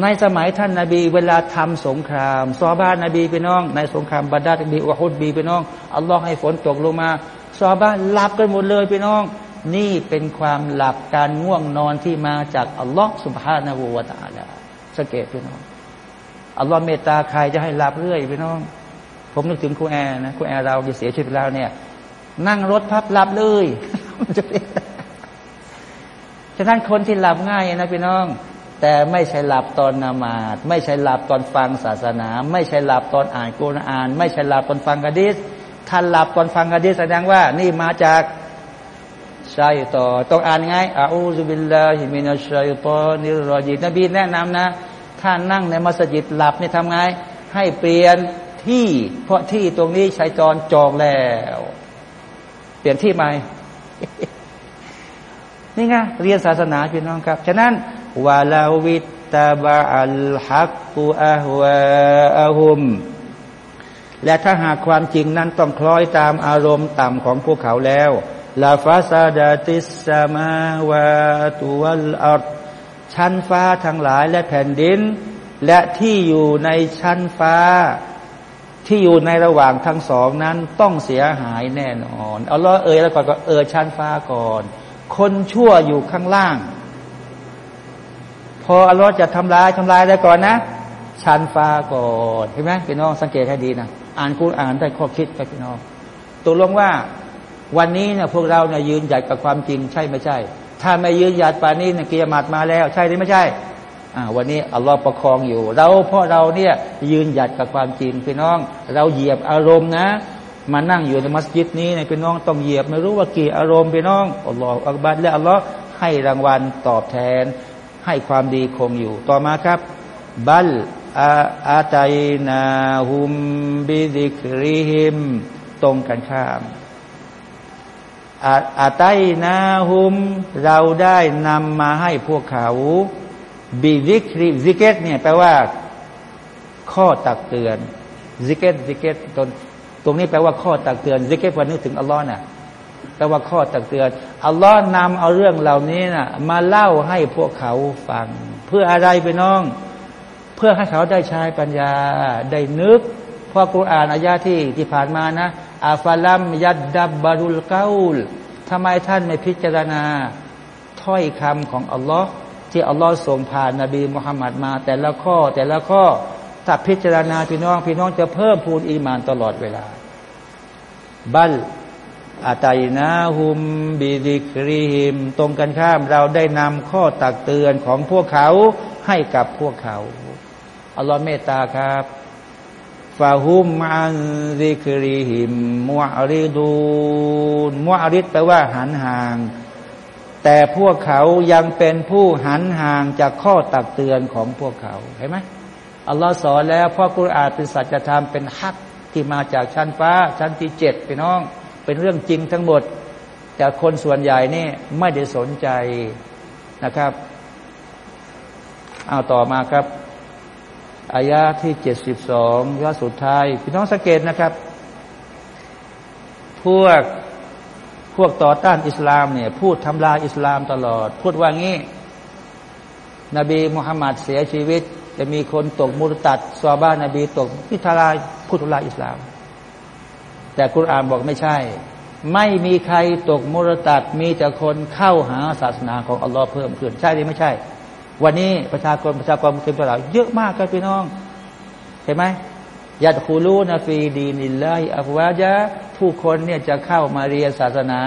ในสมัยท่านนาบี เวลาทำสงครามซอบ้านนบีไปน้อง ในสงครามบัดดัดบีอุฮุดบีไปน้องอัลลอฮ์ให้ฝนตกลงมาซอบ้านหลับกันหมดเลยไปน้อง นี่เป็นความหลับการง่วงนอนที่มาจากอัลลอฮ์สุบฮานาบูวาตาลาสังเกตไปน้องอัลลอฮ์เมตตาใครจะให้หลับเรื่อยไปน้อง ผมนึกถึงครูแอร์นะครูแอร์เราจะเสียชีวิตแล้วเนี่ย นั่งรถพับหลับเลยจะเป็นฉะนั้นคนที่หลับง่ายนะพี่น้อง แต่ไม่ใช่หลับตอนนามาดไม่ใช่หลับตอนฟังศาสนา ไม่ใช่หลับตอนอ่านกุรอาน ไม่ใช่หลับตอนฟังกะดิษท่านหลับตอนฟังกะดิษแสดงว่า นี่มาจาก ใช่ต่อต้องอ่านไงอาอูซุบิลลาฮิมินัชัยตอนิรอจีนบีแนะนำนะ ถ้านั่งในมัสยิดหลับนี่ทำไง ให้เปลี่ยนที่ เพราะที่ตรงนี้ชัยจรจองแล้ว เปลี่ยนที่ใหม่นี่ไงเรียนศาสนาพี่น้องครับ ฉะนั้นวาลาวิตาบะอัลฮักกุอะฮวาอะฮุมและถ้าหากความจริงนั้นต้องคล้อยตามอารมณ์ต่ำของพวกเขาแล้ว ลาฟาซาดาติสมาวาตุวัลอัลชั้นฟ้าทั้งหลายและแผ่นดิน และที่อยู่ในชั้นฟ้า ที่อยู่ในระหว่างทั้งสองนั้นต้องเสียหายแน่นอน เอาล้อเอ่ยแล้วก่อนก็เออชั้นฟ้าก่อน คนชั่วอยู่ข้างล่าง พออัลลอฮ์จะทำลายทำลายได้ก่อนนะ ชั้นฟ้าก่อนเห็นไหมพี่น้องสังเกตให้ดีนะอ่านคุณอ่านได้ข้อคิดไปพี่น้องตกลงว่า วันนี้เนี่ยพวกเราเนี่ยยืนหยัดกับความจริงใช่ไม่ใช่ ถ้าไม่ยืนหยัดป่านนี้เนี่ยกิยามัดมาแล้ว ใช่หรือไม่ใช่อ่าวันนี้อัลลอฮ์ประคองอยู่ เราเพราะเราเนี่ยยืนหยัดกับความจริงพี่น้อง เราเหยียบอารมณ์นะ มานั่งอยู่ในมัสยิดนี้ในพี่น้องต้องเหยียบ ไม่รู้ว่ากี่อารมณ์พี่น้องอัลลอฮ์อักบัดและอัลลอฮ์ให้รางวัลตอบแทน ให้ความดีคงอยู่ ต่อมาครับ บัลอาأتيناهم بذكرهم ตรงกันข้าม أتيناهم เราได้นำมาให้พวกเขา بذكر ذكر เนี่ยแปลว่า ข้อตักเตือนซิกเกตซิกเกตตรงตรงนี้แปลว่าข้อตักเตือนซิกเกตวันนึกถึงอัลลอฮ์น่ะแปลว่าข้อตักเตือนอัลลอฮ์นำเอาเรื่องเหล่านี้น่ะ มาเล่าให้พวกเขาฟัง เพื่ออะไรไปน้อง เพื่อให้เขาได้ใช้ปัญญาได้นึกพราะกุรอานอายาที่ที่ผ่านมานะ อาฟาลัมยัดดับบารุลเกาลทำไมท่านไม่พิจารณาถ้อยคำของอัลลอฮ์ที่อัลลอฮ์ส่งผ่านนบีมุฮัมมัดมา แต่ละข้อแต่ละข้อถ้าพิจารณาพี่น้องพี่น้องจะเพิ่มพูนอีมานตลอดเวลา บัลอาตัยนาหุมบิดิกรีหิม ตรงกันข้ามเราได้นำข้อตักเตือนของพวกเขาให้กับพวกเขาอัลลอฮ์เมตตาครับ ฟาฮุมอันซิกริหิมมุอริดูนมุอริดแปลว่าหันห่าง แต่พวกเขายังเป็นผู้หันห่างจากข้อตักเตือนของพวกเขาเห็นไหมอัลลอฮ์สอนแล้วพ่อกุรอานเป็นสัจธรรมเป็นฮักที่มาจากชั้นฟ้า ชั้นที่เจ็ดพี่น้อง เป็นเรื่องจริงทั้งหมด แต่คนส่วนใหญ่นี่ไม่ได้สนใจนะครับ เอาต่อมาครับ อายาที่เจ็ดสิบสองยอดสุดท้าย พี่น้องสังเกตนะครับ พวกพวกต่อต้านอิสลามเนี่ย พูดทำลายอิสลามตลอด พูดว่างี้ นบีมุฮัมมัดเสียชีวิต จะมีคนตกมุรตัดซอบ้านนบีตกพิทลายพูดทำลายอิสลาม แต่กุรอานบอกไม่ใช่ ไม่มีใครตกมุรตัดมีแต่คนเข้าหาศาสนาของอัลลอฮ์เพิ่มขึ้น ใช่หรือไม่ใช่ วันนี้ประชากรประชากรมุสลิมของเราเยอะมากครับพี่น้อง เห็นไหมยัดคูลูนาฟีดีนิลไลอัฟวาจาผู้คนเนี่ยจะเข้ามาเรียนศาสนา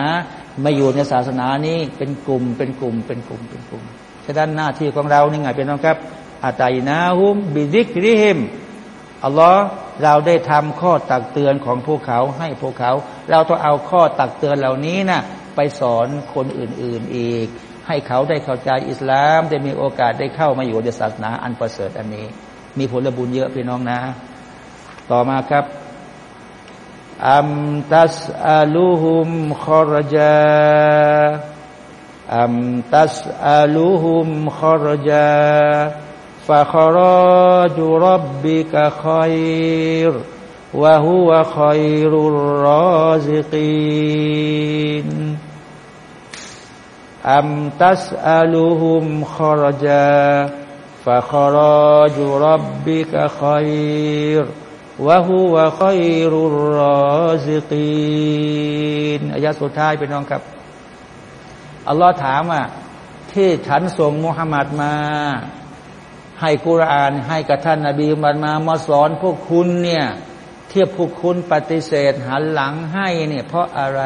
มาอยู่ในศาสนานี้เป็นกลุ่มเป็นกลุ่มเป็นกลุ่มเป็นกลุ่มฉะนั้นหน้าที่ของเรานี่ไงเป็นน้องครับอาตัยนาฮุมบิซิกริฮิมอัลลอฮ์เราได้ทำข้อตักเตือนของพวกเขาให้พวกเขา เราต้องเอาข้อตักเตือนเหล่านี้น่ะไปสอนคนอื่น ๆอีก ให้เขาได้เข้าใจอิสลาม ได้มีโอกาสได้เข้ามาอยู่ในศาสนาอันประเสริฐอันนี้ มีผลบุญเยอะพี่น้องนะ ต่อมาครับอัมตัสอาลูฮุมขรจาอัมตัสอาลูฮุมขรจาฟะขรจุรับบิกะขอยร์วะฮุวะขอยรุรรอซิกีน อัมตัสอาลูฮุมขรจาฟะขรจุรับบิกะขอยร์วะฮุวะขอยรุรอซิกีนอายะสุดท้ายเป็นน้องครับ อัลลอฮ์ถามว่าที่ฉันส่งมุฮัมมัดมา ให้กุราน ให้กับท่านนาบีมันมามาสอนพวกคุณเนี่ยเทียบพวกคุณปฏิเสธหันหลังให้เนี่ยเพราะอะไร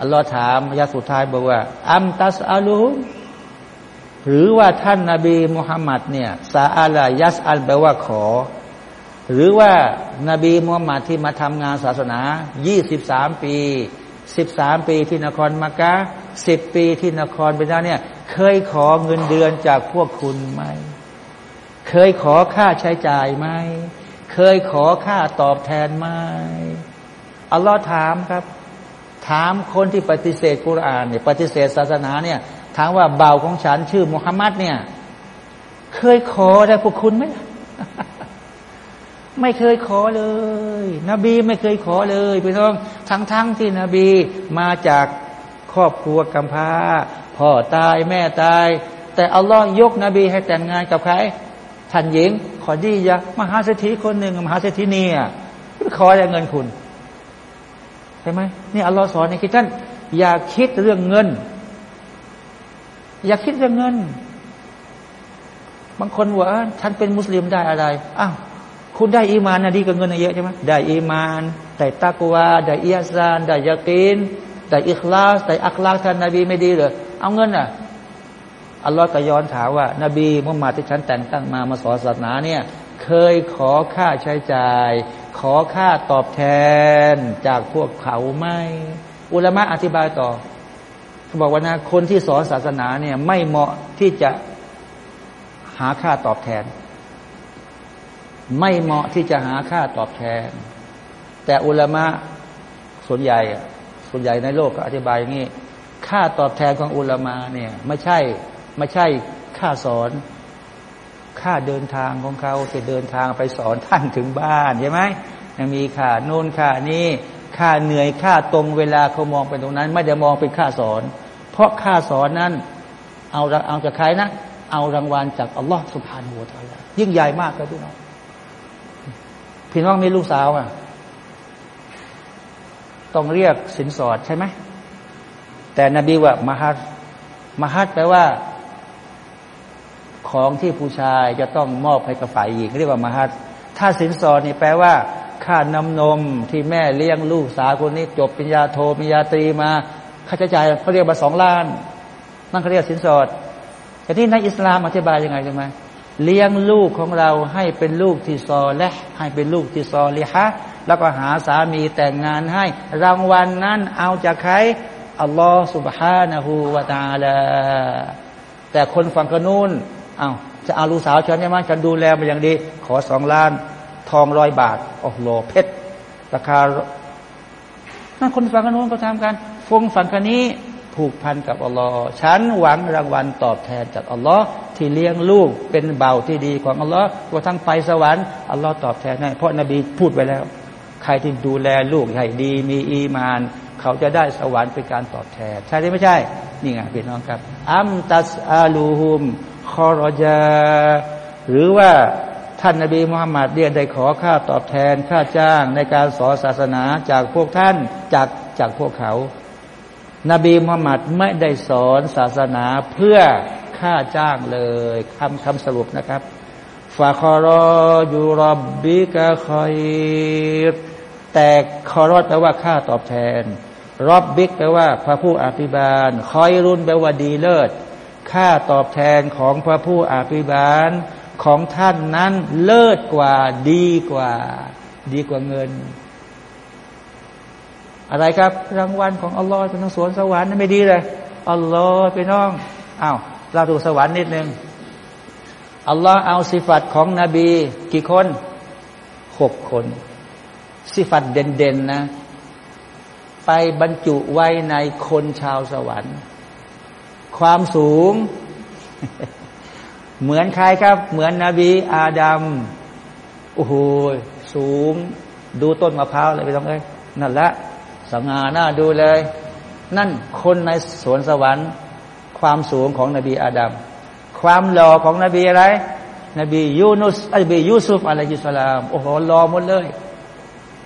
อัลลอฮ์ถามยาสุดท้ายบอกว่า อัมตัสอาลูหรือว่าท่านนาบีมุฮัมมัดเนี่ยซาอัลยัสอัลแปลว่าขอ หรือว่านาบีมุฮัมมัดที่มาทำงานศาสนา 23 ปี 13 ปีที่นครมักกะ10 ปีที่นครเบดาเนี่ยเคยขอเงินเดือนจากพวกคุณไหม เคยขอค่าใช้จ่ายไหม เคยขอค่าตอบแทนไหมอัลลอฮ์ถามครับ ถามคนที่ปฏิเสธกุรานเนี่ยปฏิเสธศาสนาเนี่ย ถามว่าเบาของฉันชื่อมุฮัมมัดเนี่ย เคยขอได้พวกคุณไหมไม่เคยขอเลย นบีไม่เคยขอเลยพี่น้องทั้งทั้งที่นบีมาจากครอบครัวกำพร้าพ่อตายแม่ตาย แต่อัลลอฮ์ยกนบีให้แต่งงานกับใครท่านหญิง ขอดียะมหาเศรษฐีคนหนึ่งมหาเศรษฐีนี่อะขอได้เงินคุณ ใช่ไหมนี่อัลลอฮ์สอนในคิดท่านอย่าคิดเรื่องเงิน อย่าคิดเรื่องเงิน บางคนว่าฉันเป็นมุสลิมได้อะไรอ้าวคุณได้อีมานนะดีกับเงินเยอะใช่ไหมได้อีมานได้ตักวาได้อิยาซานได้ยากีนได้อิคลาสได้อัคลาท่านนบีไม่ดีเลยเอาเงินอะอัลลอฮ์ก็ย้อนถามว่านบีมุฮัมมัดที่ฉันแต่งตั้งมามาสอนศาสนาเนี่ย เคยขอค่าใช้จ่าย ขอค่าตอบแทนจากพวกเขาไหมอุลามะอธิบายต่อเขาบอกว่านะคนที่สอนศาสนาเนี่ยไม่เหมาะที่จะหาค่าตอบแทน ไม่เหมาะที่จะหาค่าตอบแทน แต่อุลามะส่วนใหญ่ส่วนใหญ่ในโลกก็อธิบายอย่างนี้ค่าตอบแทนของอุลามะเนี่ยไม่ใช่ไม่ใช่ค่าสอน ค่าเดินทางของเขาจะเดินทางไปสอนท่านถึงบ้านใช่ไหมยังมีค่าโน่นค่านี้ค่าเหนื่อยค่าตรงเวลาเขามองไปตรงนั้น ไม่ได้มองเป็นค่าสอน เพราะค่าสอนนั้น เอาเอาจากใครนะ เอารางวัลจากอัลลอฮฺสุบฮานาหัวทาลายิ่งใหญ่มากเลยพี่น้องพี่น้องมีลูกสาวอะ ต้องเรียกสินสอดใช่ไหมแต่นบีว่ามหัดมหัดแปลว่า ของที่ผู้ชายจะต้องมอบให้กับฝ่ายหญิงเรียกว่ามหัดถ้าสินสอดนี่แปลว่าค่านำนมที่แม่เลี้ยงลูกสาวคนนี้ จบปริญญาโทปริญญาตรีมาค่าใช้จ่ายเขาเรียกมาสองล้าน นั่นเขาเรียกสินสอดแต่ที่ในอิสลามอธิบายยังไงใช่ไหมเลี้ยงลูกของเราให้เป็นลูกที่ซอและให้เป็นลูกที่ซอลิฮะแล้วก็หาสามีแต่งงานให้ รางวัลนนั้นเอาจากใครอัลลอฮฺสุบฮานะฮูวาตาลาแต่คนฝั่งกนูน อาจะเอาลูกสาวฉันใช่ไหมฉันดูแลมาอย่างดี ขอสองล้าน ทองร้อยบาทโอ้โหเพชรราคานั่นคนฝั่งกนู้นก็ทำกันฟงฝั่งกันนี้ผูกพันกับอัลลอฮ์ฉันหวังรางวัลตอบแทนจากอัลลอฮ์ที่เลี้ยงลูกเป็นเบาที่ดีของอัลลอฮ์ว่าทั้งไปสวรรค์อัลลอฮ์ตอบแทนให้เพราะนบีพูดไปแล้ว ใครที่ดูแลลูกให้ดี มีอีมาน เขาจะได้สวรรค์เป็นการตอบแทน ใช่หรือไม่ใช่ นี่ไงพี่น้องครับ อัมตัสอาลูฮุม คอรจาหรือว่าท่านนบีมุฮัมมัดเรียได้ขอค่าตอบแทนค่าจ้างในการสอนศาสนาจากพวกท่านจากจากพวกเขา นบีมุฮัมมัดไม่ได้สอนศาสนาเพื่อค่าจ้างเลยคำคำสรุปนะครับฟาคอรอยูรอบบิกะคอยแต่คอรอดแปลว่าค่าตอบแทนรอบบิกแปลว่าพระผู้อภิบาล คอยรุนแปลว่าดีเลิศ ค่าตอบแทนของพระผู้อภิบาลของท่านนั้นเลิศกว่าดีกว่า ดีกว่าเงิน อะไรครับ รางวัลของอัลลอฮ์เป็นทางสวนสวรรค์นั่นไม่ดีเลยอัลลอฮ์ไปน้องอ้าวเราดูสวรรค์นิดนึงอัลลอฮ์เอาสิฟัตของนบี กี่คนหกคน สิฟัตเด่นๆนะ ไปบรรจุไว้ในคนชาวสวรรค์ ความสูง เหมือนใครครับ เหมือนนบีอาดัมโอ้โหสูง ดูต้นมะพร้าวเลยไปต้องเลยนั่นละสง่าหน้าดูเลย นั่นคนในสวนสวรรค์ ความสูงของนบีอาดัมความหล่อของนบีอะไร นบียูนุสนบียูซุฟอะลัยฮิสสลามโอ้โหหล่อหมดเลย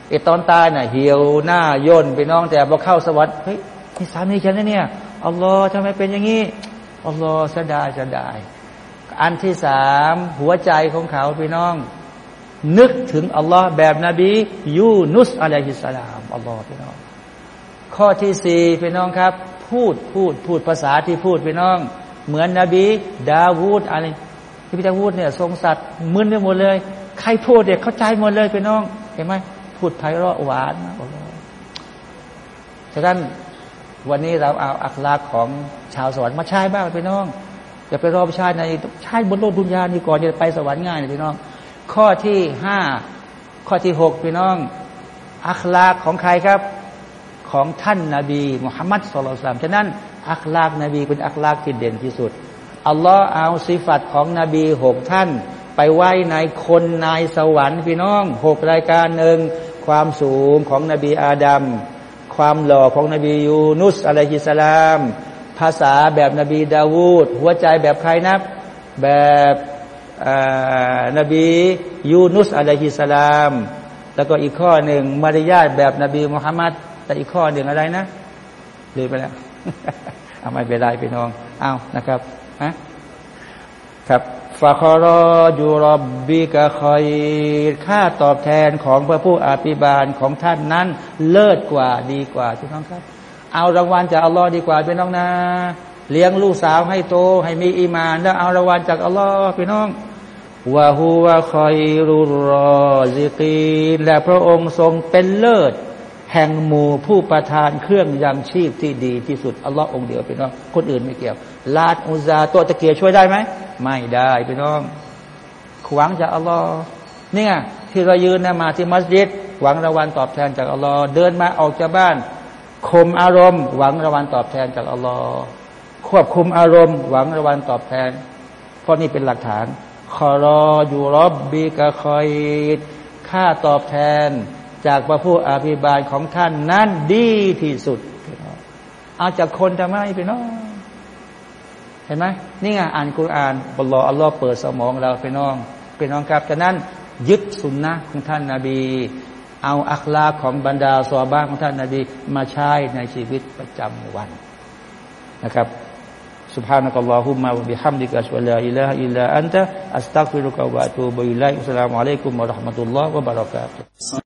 ไอตอนตายน่ะเหี่ยวหน้าย่นไปน้องแต่พอเข้าสวรรค์เฮ้ยนี่สามีฉันนะเนี่ย อัลลอฮ์ทำไมเป็นอย่างนี้อัลลอฮ์เสียดายเสียดาย อันที่สามหัวใจของเขาพี่น้อง นึกถึงอัลลอฮ์แบบนบียูนุสอะลัยฮิสสลามอัลลอฮ์พี่น้อง ข้อที่สี่พี่น้องครับ พูดพูดพูดภาษาที่พูดพี่น้อง เหมือนนบีดาวูดอะไรที่พี่ดาวูดเนี่ยทรงสัตว์มึนไปหมดเลย ใครพูดเด็กเข้าใจหมดเลยพี่น้องเห็นไหมพูดไพเราะหวานอัลลอฮ์ฉะนั้น วันนี้เราเอาอัคลาของชาวสวรรค์มาใช้บ้างพี่น้องอย่าไปรอชาติในชาติบนโลกดุนยานี่ก่อนจะไปสวรรค์ง่ายพี่น้อง ข้อที่ห้าข้อที่หกพี่น้อง อัคลาของใครครับ ของท่านนาบีมุฮัมมัดสุลตัลสลามฉะนั้นอัคลากนบีเป็นอัคลากที่เด่นที่สุดอัลลอฮ์เอาสิฟัตของนบีหกท่าน ไปไว้ในคนในสวรรค์พี่น้องหกรายการหนึ่งความสูงของนบีอาดัม ความหล่อของนบียูนุสอะลัยฮิสลาม ภาษาแบบนบีดาวูดหัวใจแบบใครนะแบบนบียูนุสอะลัยฮิสลาม แล้วก็อีกข้อหนึ่งมารยาทแบบนบีมุฮัมมัดแต่อีกข้อหนึ่งอะไรนะลืมไปแล้วเอาไม่เป็นไรพี่น้องเอานะครับฮะครับ ฟาคอรอยูรอบบิกะคอยค่าตอบแทนของพระผู้อาภิบาลของท่านนั้น เลิศกว่าดีกว่าพี่น้องครับ เอารางวัลจากอัลลอฮ์ดีกว่าพี่น้องนะ เลี้ยงลูกสาวให้โตให้มีอีมาน แล้วเอารางวัลจากอัลลอฮ์พี่น้องวะฮูวะคอยรุรอซิกีและพระองค์ทรงเป็นเลิศ แห่งหมู่ผู้ประทานเครื่องยังชีพที่ดีที่สุดอัลลอฮ์องเดียวพี่น้องคนอื่นไม่เกี่ยวลาดอุซาตัวตะเกียช่วยได้ไหมไม่ได้พี่น้องขวางจากอัลลอฮ์เนี่ยที่เรายืนนะมาที่มัสยิด หวังรางวัลตอบแทนจากอัลลอฮ์เดินมาออกจากบ้านข่มอารมณ์ หวังรางวัลตอบแทนจากอัลลอฮ์ควบคุมอารมณ์ หวังรางวัลตอบแทน เพราะนี่เป็นหลักฐานคอรออยู่รอบบีกะคอยค่าตอบแทน จากพระผู้อภิบาลของท่านนั้นดีที่สุดเอาจากคนทำไมพี่น้องเห็นไหมนี่ไงอ่านกุรอานบลลออัลลอฮ์เปิดสมองเราพี่น้องพี่น้องครับฉะนั้น ยึดสุนนะของท่านนาบี เอาอัคลาของบรรดาสวาบ้านของท่านนาบี มาใช้ในชีวิตประจำวันนะครับ سبحانك اللهم وبحمدك أشهد أن لا إله إلا أنت أستغفرك وأتوب إليك السلام عليكم ورحمة الله وبركاته